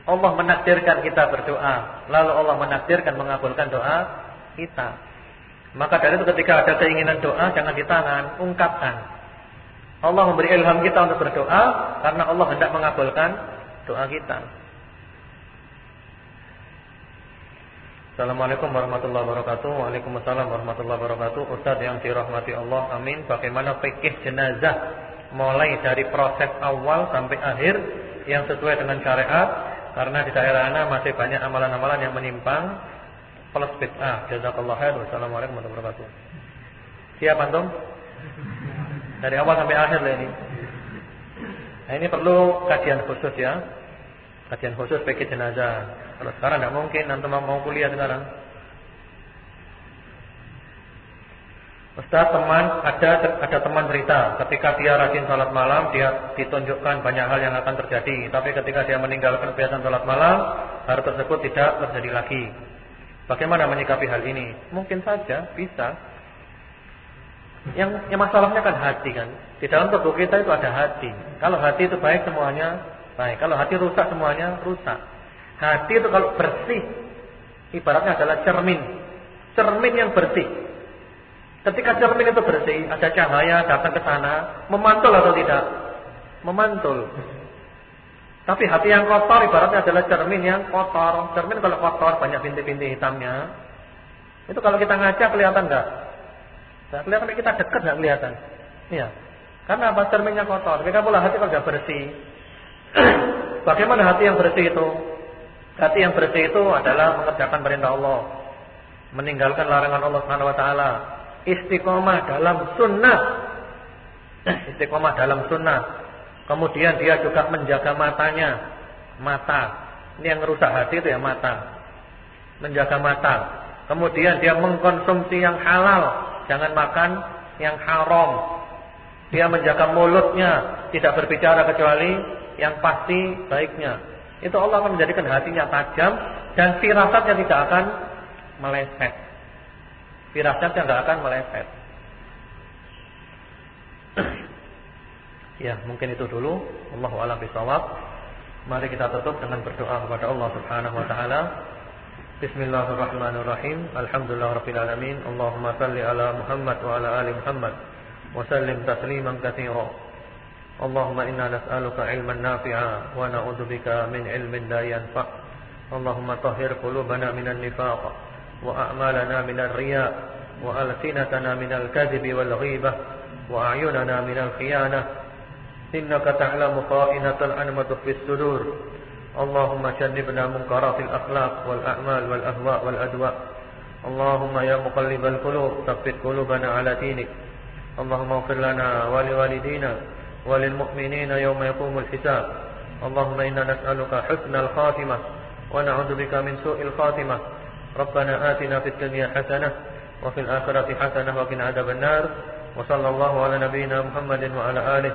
S1: Allah menakdirkan kita berdoa. Lalu Allah menakdirkan mengabulkan doa kita. Maka dari itu ketika ada keinginan doa jangan ditahan, ungkapkan. Allah memberi ilham kita untuk berdoa karena Allah hendak mengabulkan doa kita. Assalamualaikum warahmatullahi wabarakatuh. Waalaikumsalam warahmatullahi wabarakatuh. Ustaz yang dirahmati Allah, amin. Bagaimana fikih jenazah mulai dari proses awal sampai akhir yang sesuai dengan syariat? Karena di daerah Ana masih banyak amalan-amalan yang menyimpang plus bid'ah. Jazakallahu khair. Wassalamualaikum warahmatullahi wabarakatuh. Siap antum? Dari awal sampai akhir lah ini. Nah, ini perlu kajian khusus ya. Kajian khusus bagi jenazah. Kalau sekarang tidak mungkin antum mau kuliah sekarang. Ustaz teman ada ada teman cerita ketika dia rajin salat malam dia ditunjukkan banyak hal yang akan terjadi tapi ketika dia meninggalkan kebiasaan salat malam hal tersebut tidak terjadi lagi. Bagaimana menyikapi hal ini? Mungkin saja bisa. Yang, yang masalahnya kan hati kan. Di dalam tubuh kita itu ada hati. Kalau hati itu baik semuanya baik. Kalau hati rusak semuanya rusak. Hati itu kalau bersih ibaratnya adalah cermin. Cermin yang bersih. Ketika cermin itu bersih, ada cahaya datang ke sana, memantul atau tidak? Memantul. Tapi hati yang kotor ibaratnya adalah cermin yang kotor. Cermin kalau kotor banyak bintik-bintik hitamnya. Itu kalau kita ngaca kelihatan enggak? Nah, kelihatan kita dekat enggak kelihatan? Iya. Karena apa? Cerminnya kotor. Jika pula hati kalau sudah bersih. Bagaimana hati yang bersih itu? Hati yang bersih itu adalah mengerjakan perintah Allah, meninggalkan larangan Allah Subhanahu wa taala, istiqomah dalam sunnah. Istiqomah dalam sunnah Kemudian dia juga menjaga matanya. Mata. Ini yang rusak hati itu ya mata. Menjaga mata. Kemudian dia mengkonsumsi yang halal. Jangan makan yang haram. Dia menjaga mulutnya. Tidak berbicara kecuali yang pasti baiknya. Itu Allah akan menjadikan hatinya tajam. Dan firasatnya tidak akan meleset. Firasatnya tidak akan meleset. Ya, mungkin itu dulu. Allahu a'lam bishawab. Mari kita tutup dengan berdoa kepada Allah Subhanahu wa taala. Bismillahirrahmanirrahim. Alhamdulillahirabbil alamin. Allahumma shalli ala Muhammad wa ala ali Muhammad wa sallim tasliman katsira. Allahumma inna nas'aluka ilman nafi'a wa na'udzubika min ilmin la yanfa'. Allahumma tahhir qulubana minan nifaq wa a'malana minar riya' wa alsinatana minal kadhibi wal ghibah wa a'yunana minal khiyanah إنك تعلم خائنة الأنمة في الصدور. اللهم جنبنا منكرات الأخلاق والأعمال والأهواء والأدواء. اللهم يا مقلب القلوب ثبت قلوبنا على دينك. اللهم اغفر لنا ولوالدينا وللمؤمنين يوم يقوم الحساب. اللهم إنا نسألك حسن الخاتمة ونعوذ بك من سوء الخاتمة. ربنا آتنا في الدنيا حسنة وفي الآخرة حسنة وقنا عذاب النار. وصلى الله على نبينا محمد وعلى آله